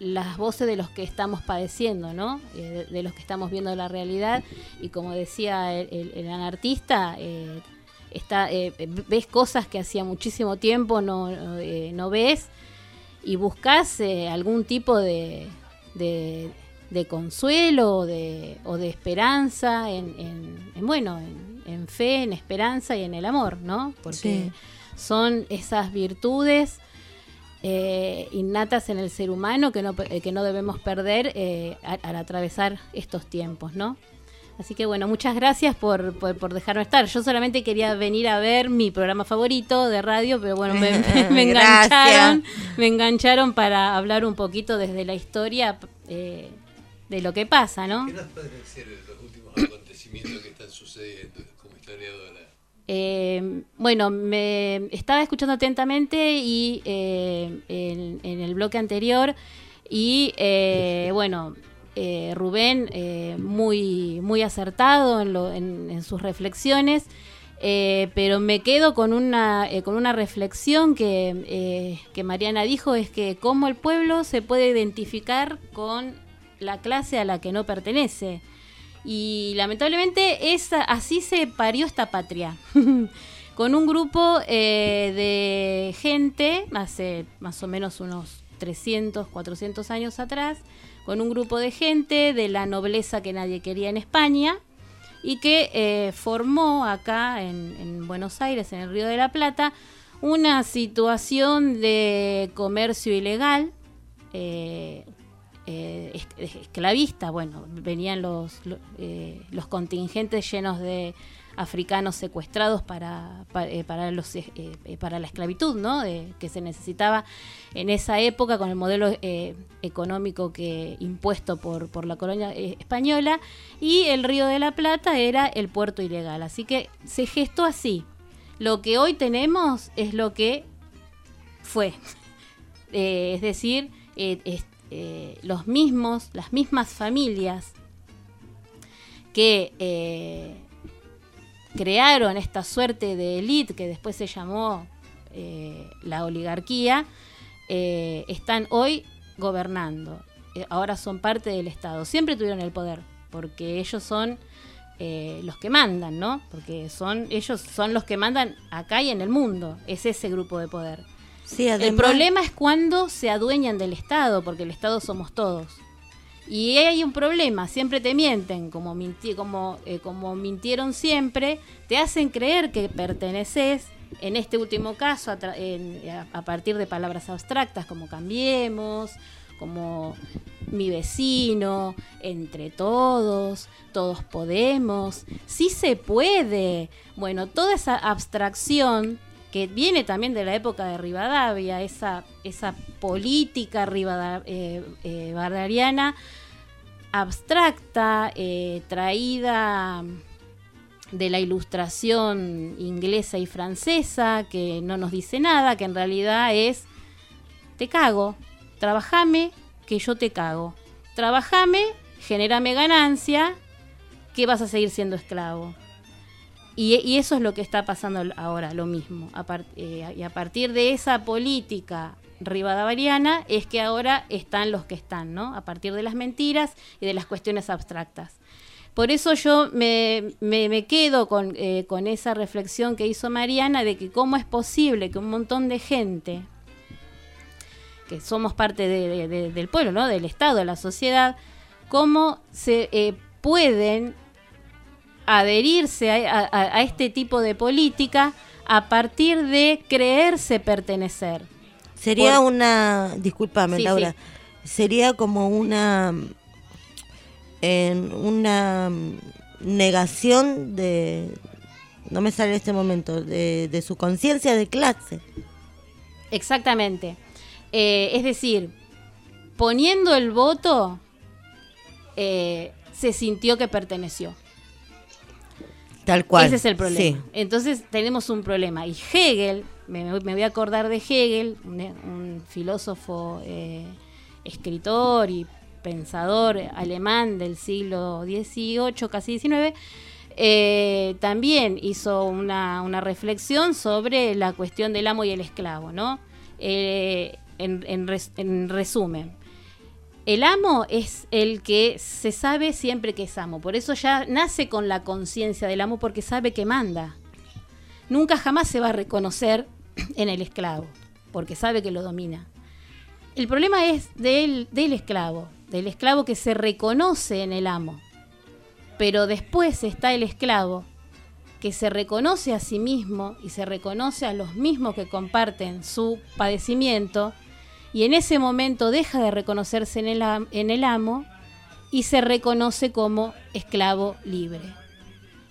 las voces de los que estamos padeciendo, ¿no? Eh, de, los que estamos viendo la realidad. Y como decía el, el- el anartista, eh, está, eh, ves cosas que hacía muchísimo tiempo no, no, eh, no ves y buscas algún tipo de, de, de consuelo o de, o de esperanza en, en- en, bueno en, en fe, en esperanza y en el amor, ¿no? Porque Sí. son esas virtudes eh, innatas en el ser humano que no, pe- que no debemos perder eh, al, al atravesar estos tiempos, ¿no? Así que bueno, muchas gracias por, por, por dejarme estar. Yo solamente quería venir a ver mi programa favorito de radio, pero bueno, me, me- me Gracias. engancharon, me engancharon para hablar un poquito desde la historia eh, de lo que pasa, ¿no? ¿Qué nos pueden decir de los últimos acontecimientos que están sucediendo como historiadora? Eh, bueno, me estaba escuchando atentamente y eh, en, el bloque anterior y eh, bueno, eh, Rubén eh, muy, muy acertado en, lo- en- sus reflexiones, eh, pero me quedo con una, con una reflexión que, que Mariana dijo, es que cómo el pueblo se puede identificar con la clase a la que no pertenece. Y lamentablemente es, así se parió esta patria. Con un grupo eh, de gente, hace más o menos unos 300, 400 años atrás, con un grupo de gente de la nobleza que nadie quería en España y que eh, formó acá en, en Buenos Aires, en el Río de la Plata, una situación de comercio ilegal, eh, eh, es- es- esclavista, bueno, venían los, lo- eh, los contingentes llenos de africanos secuestrados para, pa- eh, para, los, eh, para la esclavitud, ¿no? Que se necesitaba en esa época con el modelo económico que impuesto por, por la colonia española y el Río de la Plata era el puerto ilegal. Así que se gestó así. Lo que hoy tenemos es lo que fue. Es decir, eh, los mismos, las mismas familias que eh, crearon esta suerte de élite que después se llamó eh, la oligarquía, están hoy gobernando. Ahora son parte del Estado. Siempre tuvieron el poder, porque ellos son los que mandan, ¿no? Porque son ellos son los que mandan acá y en el mundo. Es ese grupo de poder. Sí, el problema es cuando se adueñan del Estado, porque el Estado somos todos. Y hay un problema, siempre te mienten, como, minti- como, eh, como mintieron siempre, te hacen creer que perteneces, en este último caso, a, tra- en- a- a partir de palabras abstractas como cambiemos, como mi vecino, entre todos, todos podemos, sí se puede. Bueno, toda esa abstracción que viene también de la época de Rivadavia, esa, esa política rivada- eh, eh, abstracta, eh, traída de la ilustración inglesa y francesa, que no nos dice nada, que en realidad es, te cago, trabajame, que yo te cago. Trabajame, genérame ganancia, que vas a seguir siendo esclavo. Y, eso es lo que está pasando ahora, lo mismo. A eh, y a partir de esa política rivadavariana es que ahora están los que están, ¿no? A partir de las mentiras y de las cuestiones abstractas. Por eso yo me, me- me quedo con, eh, con esa reflexión que hizo Mariana de que cómo es posible que un montón de gente, que somos parte de- del pueblo, ¿no? Del Estado, de la sociedad, cómo se eh, pueden adherirse a, a- a este tipo de política a partir de creerse pertenecer. Sería Por- una, discúlpame Sí, Laura, sería como una en una negación de, no me sale en este momento, de, de su conciencia de clase. Exactamente. Eh, es decir, poniendo el voto, eh, se sintió que perteneció. Tal cual. Ese es el problema. Sí. Entonces tenemos un problema. Y Hegel, me, me voy a acordar de Hegel, un, un filósofo, eh, escritor y pensador alemán del siglo XVIII, casi XIX, eh, también hizo una, una reflexión sobre la cuestión del amo y el esclavo, ¿no? Eh, en, en res- en resumen, el amo es el que se sabe siempre que es amo. Por eso ya nace con la conciencia del amo porque sabe que manda. Nunca jamás se va a reconocer en el esclavo porque sabe que lo domina. El problema es del, del esclavo, del esclavo que se reconoce en el amo. Pero después está el esclavo que se reconoce a sí mismo y se reconoce a los mismos que comparten su padecimiento y en ese momento deja de reconocerse en el, en el amo y se reconoce como esclavo libre.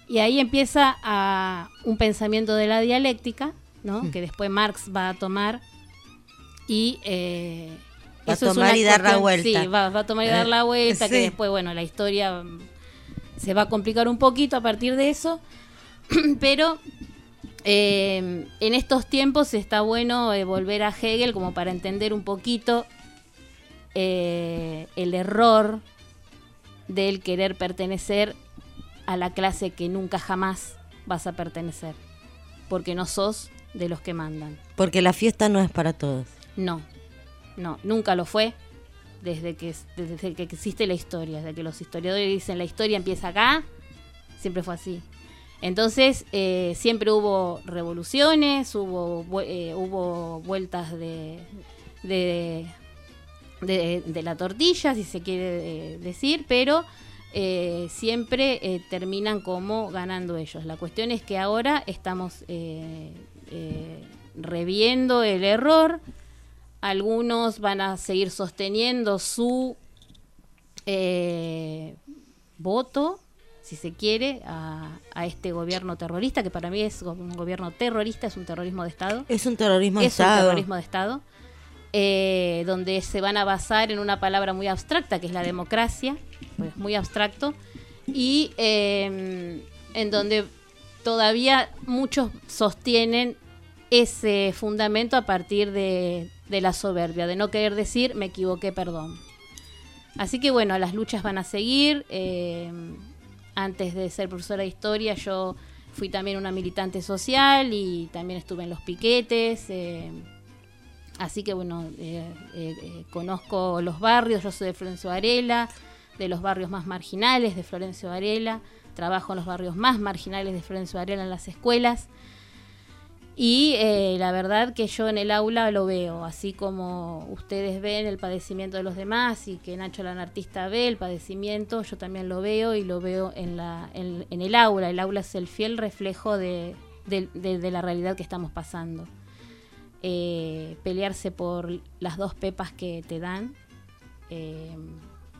Y ahí empieza a un pensamiento de la dialéctica, ¿no? Mm. que después Marx va a tomar y... eh, Va a eso tomar y dar la vuelta. Sí, va, va a tomar y dar Eh, la vuelta, que sí. después, bueno, la historia mm, se va a complicar un poquito a partir de eso, pero eh, en estos tiempos está bueno eh, volver a Hegel como para entender un poquito eh, el error del querer pertenecer a la clase que nunca jamás vas a pertenecer, porque no sos de los que mandan. Porque la fiesta no es para todos. No, no, nunca lo fue desde que, desde que existe la historia, desde que los historiadores dicen la historia empieza acá, siempre fue así. Entonces, eh, siempre hubo revoluciones, hubo, eh, hubo vueltas de, de, de- la tortilla, si se quiere eh, decir, pero eh, siempre terminan como ganando ellos. La cuestión es que ahora estamos reviendo el error. Algunos van a seguir sosteniendo su voto, si se quiere, a, a este gobierno terrorista, que para mí es un gobierno terrorista, es un terrorismo de Estado. Es un terrorismo de Es un Estado. terrorismo de Estado, eh, donde se van a basar en una palabra muy abstracta, que es la democracia, pues muy abstracto, y eh, en donde todavía muchos sostienen ese fundamento a partir de, de la soberbia, de no querer decir me equivoqué, perdón. Así que bueno, las luchas van a seguir. eh, antes de ser profesora de historia, yo fui también una militante social y también estuve en los piquetes. eh, así que bueno, eh, eh, eh, conozco los barrios, yo soy de Florencio Varela, de los barrios más marginales de Florencio Varela, trabajo en los barrios más marginales de Florencio Varela en las escuelas. Y eh, la verdad que yo en el aula lo veo, así como ustedes ven el padecimiento de los demás y que Nacho el artista ve el padecimiento, yo también lo veo y lo veo en, la, en, el aula. El aula es el fiel reflejo de, de- la realidad que estamos pasando. Eh, pelearse por las dos pepas que te dan, eh,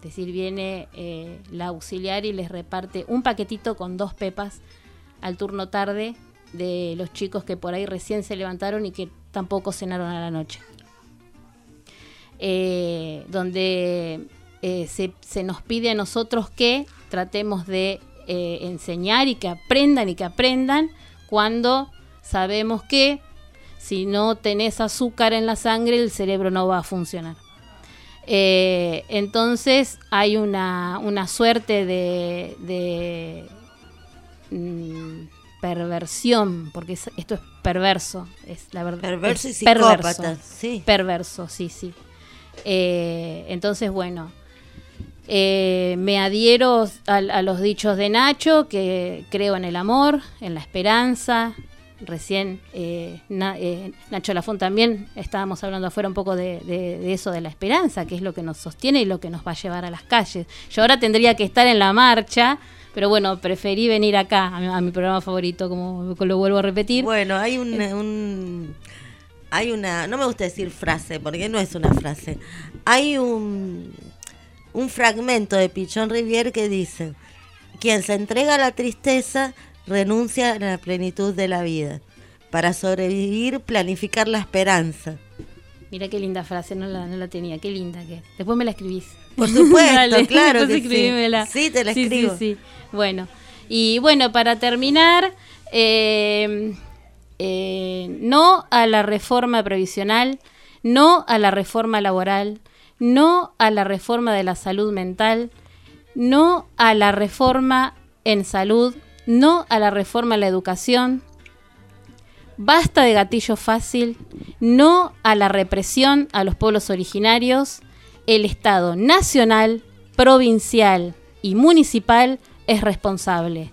decir, viene eh, la auxiliar y les reparte un paquetito con dos pepas al turno tarde de los chicos que por ahí recién se levantaron y que tampoco cenaron a la noche. Eh, donde eh, se, nos pide a nosotros que tratemos de eh, enseñar y que aprendan y que aprendan cuando sabemos que si no tenés azúcar en la sangre el cerebro no va a funcionar. Entonces hay una, una suerte de, de, mm, perversión, porque es- esto es perverso, es la verdad. Perverso es y psicópata, sí. Perverso, sí, sí. Eh, entonces, bueno, eh, me adhiero a, a los dichos de Nacho, que creo en el amor, en la esperanza. Recién eh, Na- eh, Nacho Lafón también estábamos hablando afuera un poco de, de- de eso de la esperanza, que es lo que nos sostiene y lo que nos va a llevar a las calles. Yo ahora tendría que estar en la marcha, pero bueno, preferí venir acá, a mi, a mi programa favorito, como lo vuelvo a repetir. Bueno, hay un, un- hay una, no me gusta decir frase, porque no es una frase. Hay un, un fragmento de Pichón Rivière que dice, quien se entrega a la tristeza renuncia a la plenitud de la vida. Para sobrevivir, planificar la esperanza. Mira qué linda frase, no la, no la tenía, qué linda que es. Después me la escribís. Por supuesto, Dale, claro que sí. Sí, te la Sí, escribo. Sí, sí. Bueno, y bueno, para terminar, eh, eh, no a la reforma previsional, no a la reforma laboral, no a la reforma de la salud mental, no a la reforma en salud, no a la reforma en la educación, Basta de gatillo fácil, no a la represión a los pueblos originarios. El Estado nacional, provincial y municipal es responsable.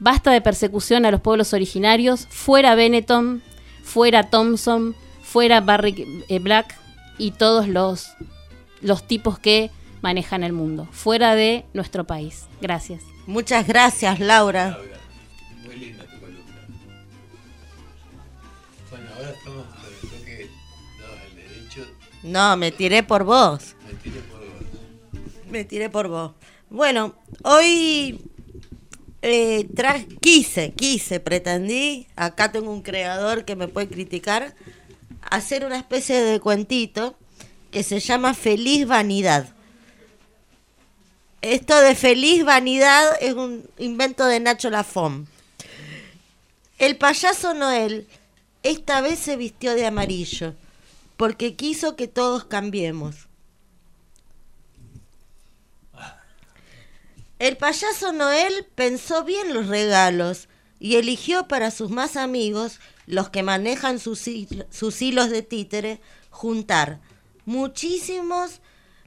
Basta de persecución a los pueblos originarios, fuera Benetton, fuera Thompson, fuera Barry eh, Black y todos los, los tipos que manejan el mundo, fuera de nuestro país. Gracias. Muchas gracias, Laura. Ahora estamos con el toque. No, el derecho. No, me tiré por vos. Me tiré por vos. Me tiré por vos. Bueno, hoy eh, tra- quise, quise, pretendí, acá tengo un creador que me puede criticar, hacer una especie de cuentito que se llama Feliz Vanidad. Esto de Feliz Vanidad es un invento de Nacho Lafón. El payaso Noel esta vez se vistió de amarillo porque quiso que todos cambiemos. El payaso Noel pensó bien los regalos y eligió para sus más amigos, los que manejan sus, sus hilos de títere, juntar muchísimos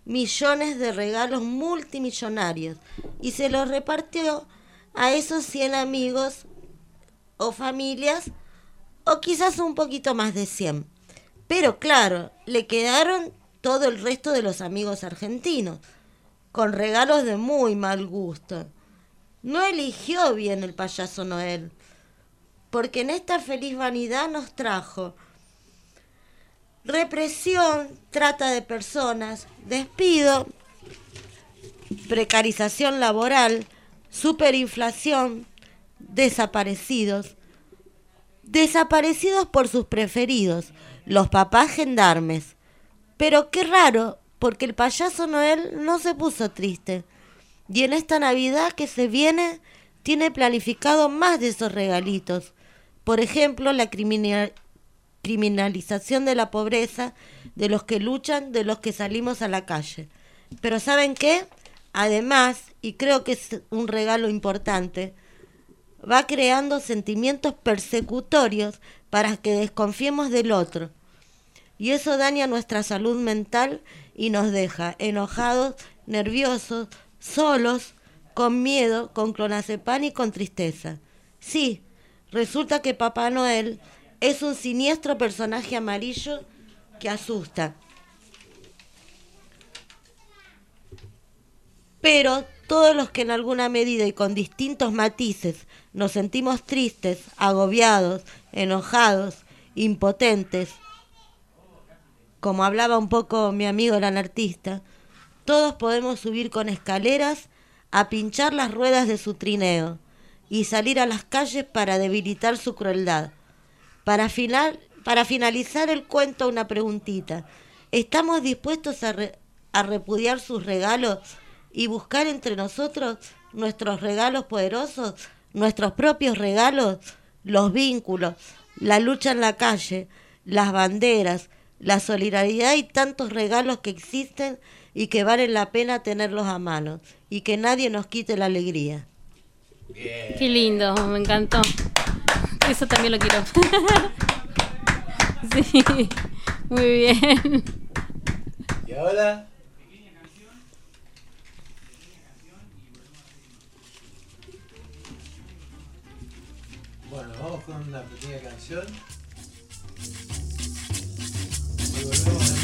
millones de regalos multimillonarios y se los repartió a esos 100 amigos o familias o quizás un poquito más de 100. Pero claro, le quedaron todo el resto de los amigos argentinos con regalos de muy mal gusto. No eligió bien el payaso Noel, porque en esta feliz vanidad nos trajo represión, trata de personas, despido, precarización laboral, superinflación, desaparecidos, desaparecidos por sus preferidos, los papás gendarmes. Pero qué raro, porque el payaso Noel no se puso triste. Y en esta Navidad que se viene, tiene planificado más de esos regalitos. Por ejemplo, la criminal- criminalización de la pobreza, de los que luchan, de los que salimos a la calle. Pero ¿saben qué? Además, y creo que es un regalo importante, va creando sentimientos persecutorios para que desconfiemos del otro. Y eso daña nuestra salud mental y nos deja enojados, nerviosos, solos, con miedo, con clonazepam y con tristeza. Sí, resulta que Papá Noel es un siniestro personaje amarillo que asusta. Pero todos los que en alguna medida y con distintos matices nos sentimos tristes, agobiados, enojados, impotentes, como hablaba un poco mi amigo el anartista, todos podemos subir con escaleras a pinchar las ruedas de su trineo y salir a las calles para debilitar su crueldad. Para, para finalizar el cuento, una preguntita. ¿Estamos dispuestos a, re- a repudiar sus regalos y buscar entre nosotros nuestros regalos poderosos, nuestros propios regalos, los vínculos, la lucha en la calle, las banderas, la solidaridad y tantos regalos que existen y que valen la pena tenerlos a mano y que nadie nos quite la alegría? Qué lindo, me encantó. Eso también lo quiero. sí, muy bien. ¿Y ahora? Con una pequeña canción. Y volvemos a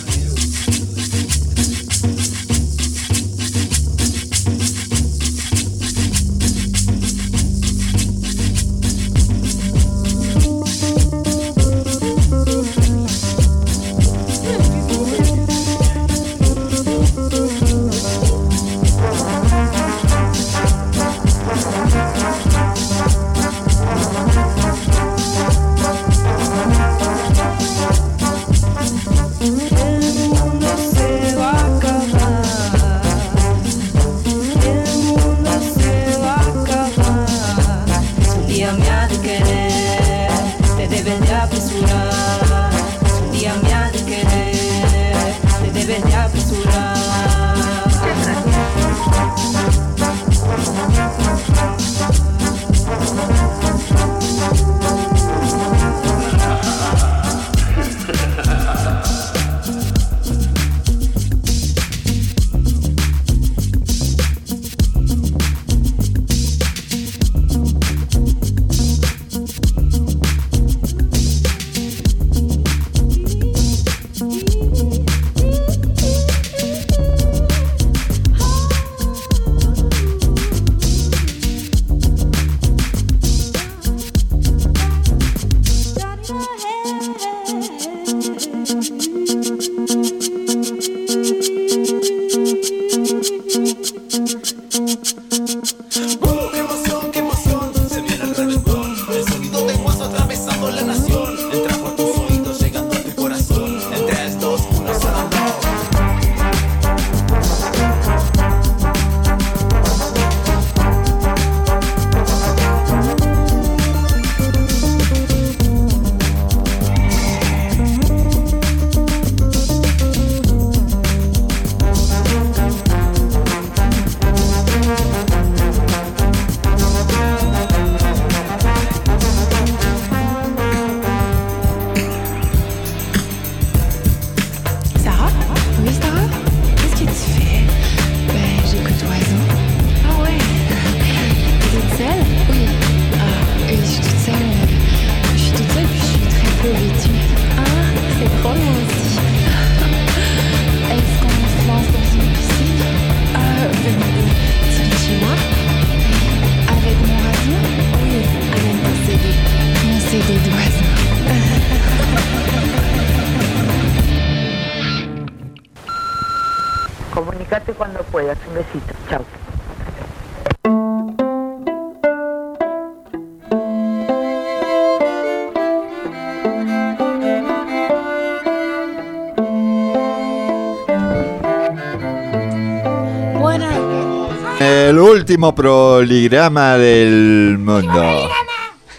último proligrama del mundo.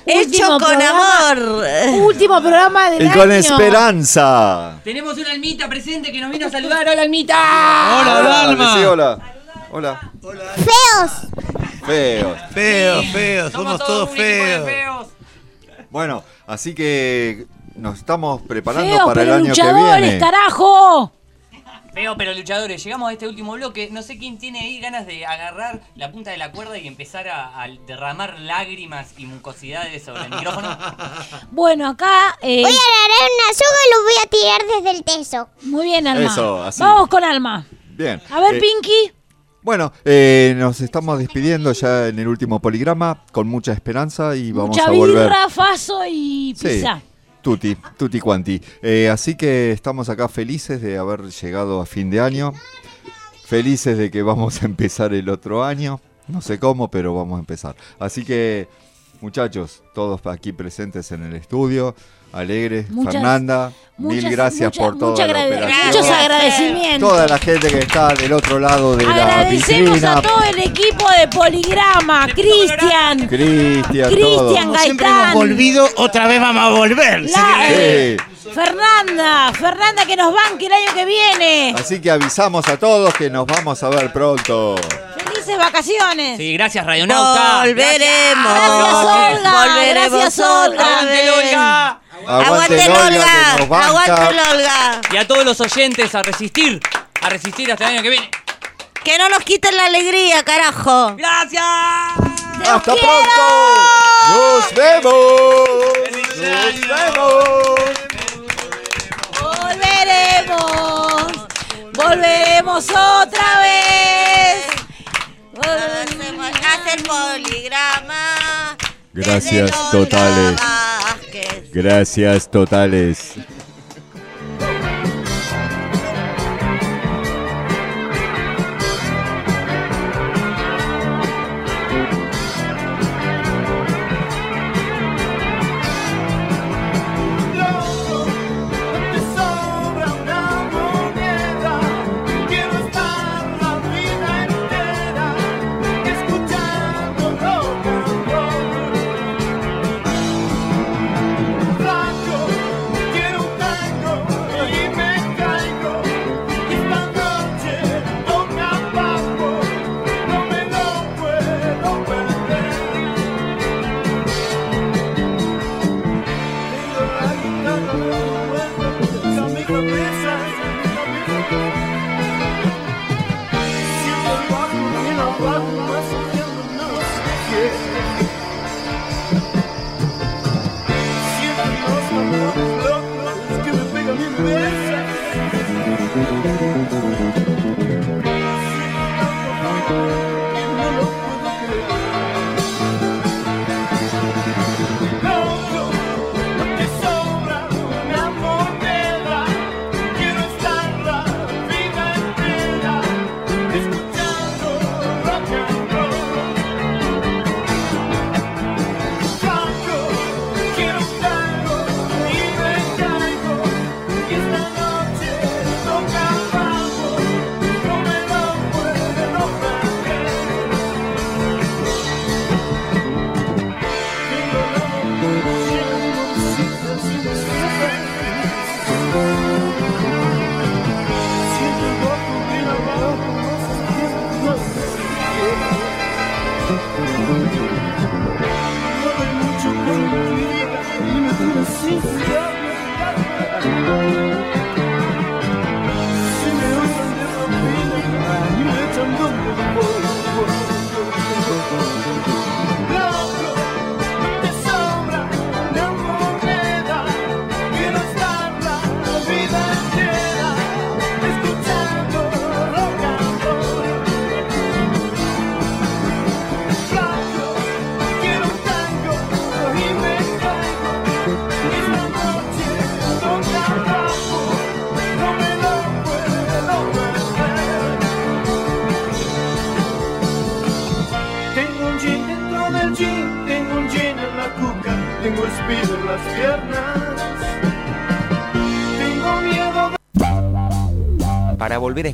Hecho último con programa- amor. Último programa del Y con año. esperanza. Tenemos una almita presente que nos vino a saludar. ¡Hola, almita! Decí hola. Hola. Feos. Feos. Feos, feos, somos todos feos. Bueno, así que nos estamos preparando Feos, para el año que viene. carajo. Feo, pero luchadores, llegamos a este último bloque. No sé quién tiene ahí ganas de agarrar la punta de la cuerda y empezar a, a derramar lágrimas y mucosidades sobre el micrófono. Bueno, acá. eh, Voy a agarrar una soga y lo voy a tirar desde el teso. Muy bien, Alma. Eso, así. Vamos con Alma. Bien. A ver, Eh, Pinky. Bueno, eh, nos estamos despidiendo ya en el último poligrama con mucha esperanza y vamos Mucha a volver. birra, faso y Sí, pizza. tutti, tutti quanti. Eh, así que estamos acá felices de haber llegado a fin de año. Felices de que vamos a empezar el otro año. No sé cómo, pero vamos a empezar. Así que, muchachos, todos aquí presentes en el estudio, alegres, Muchas- Fernanda, mil gracias por toda la operación. Muchos agradecimientos. Toda la gente que está del otro lado de la Agradecemos vitrina. a todo el equipo de Poligrama, Cristian, Cristian, todo. Cristian Siempre hemos Gaitán, volvido, otra vez vamos a volver. La- Sí. Fernanda, Fernanda que nos banque el año que viene. Así que avisamos a todos que nos vamos a ver pronto. Felices vacaciones. Sí, gracias, Radionauta. Volveremos. Gracias, Olga. Volveremos, Gracias, Olga. Aguante el Olga. Aguante el Olga. Aguante el Olga. Y a todos los oyentes a resistir. A resistir hasta el año que viene. Que no nos quiten la alegría, carajo. ¡Gracias! ¡Hasta pronto! ¡Nos vemos! ¡Nos vemos! Volveremos. Volveremos otra vez. Hacer poligrama. Gracias totales. Gracias totales. Tengo en las piernas. Tengo miedo de Para volver a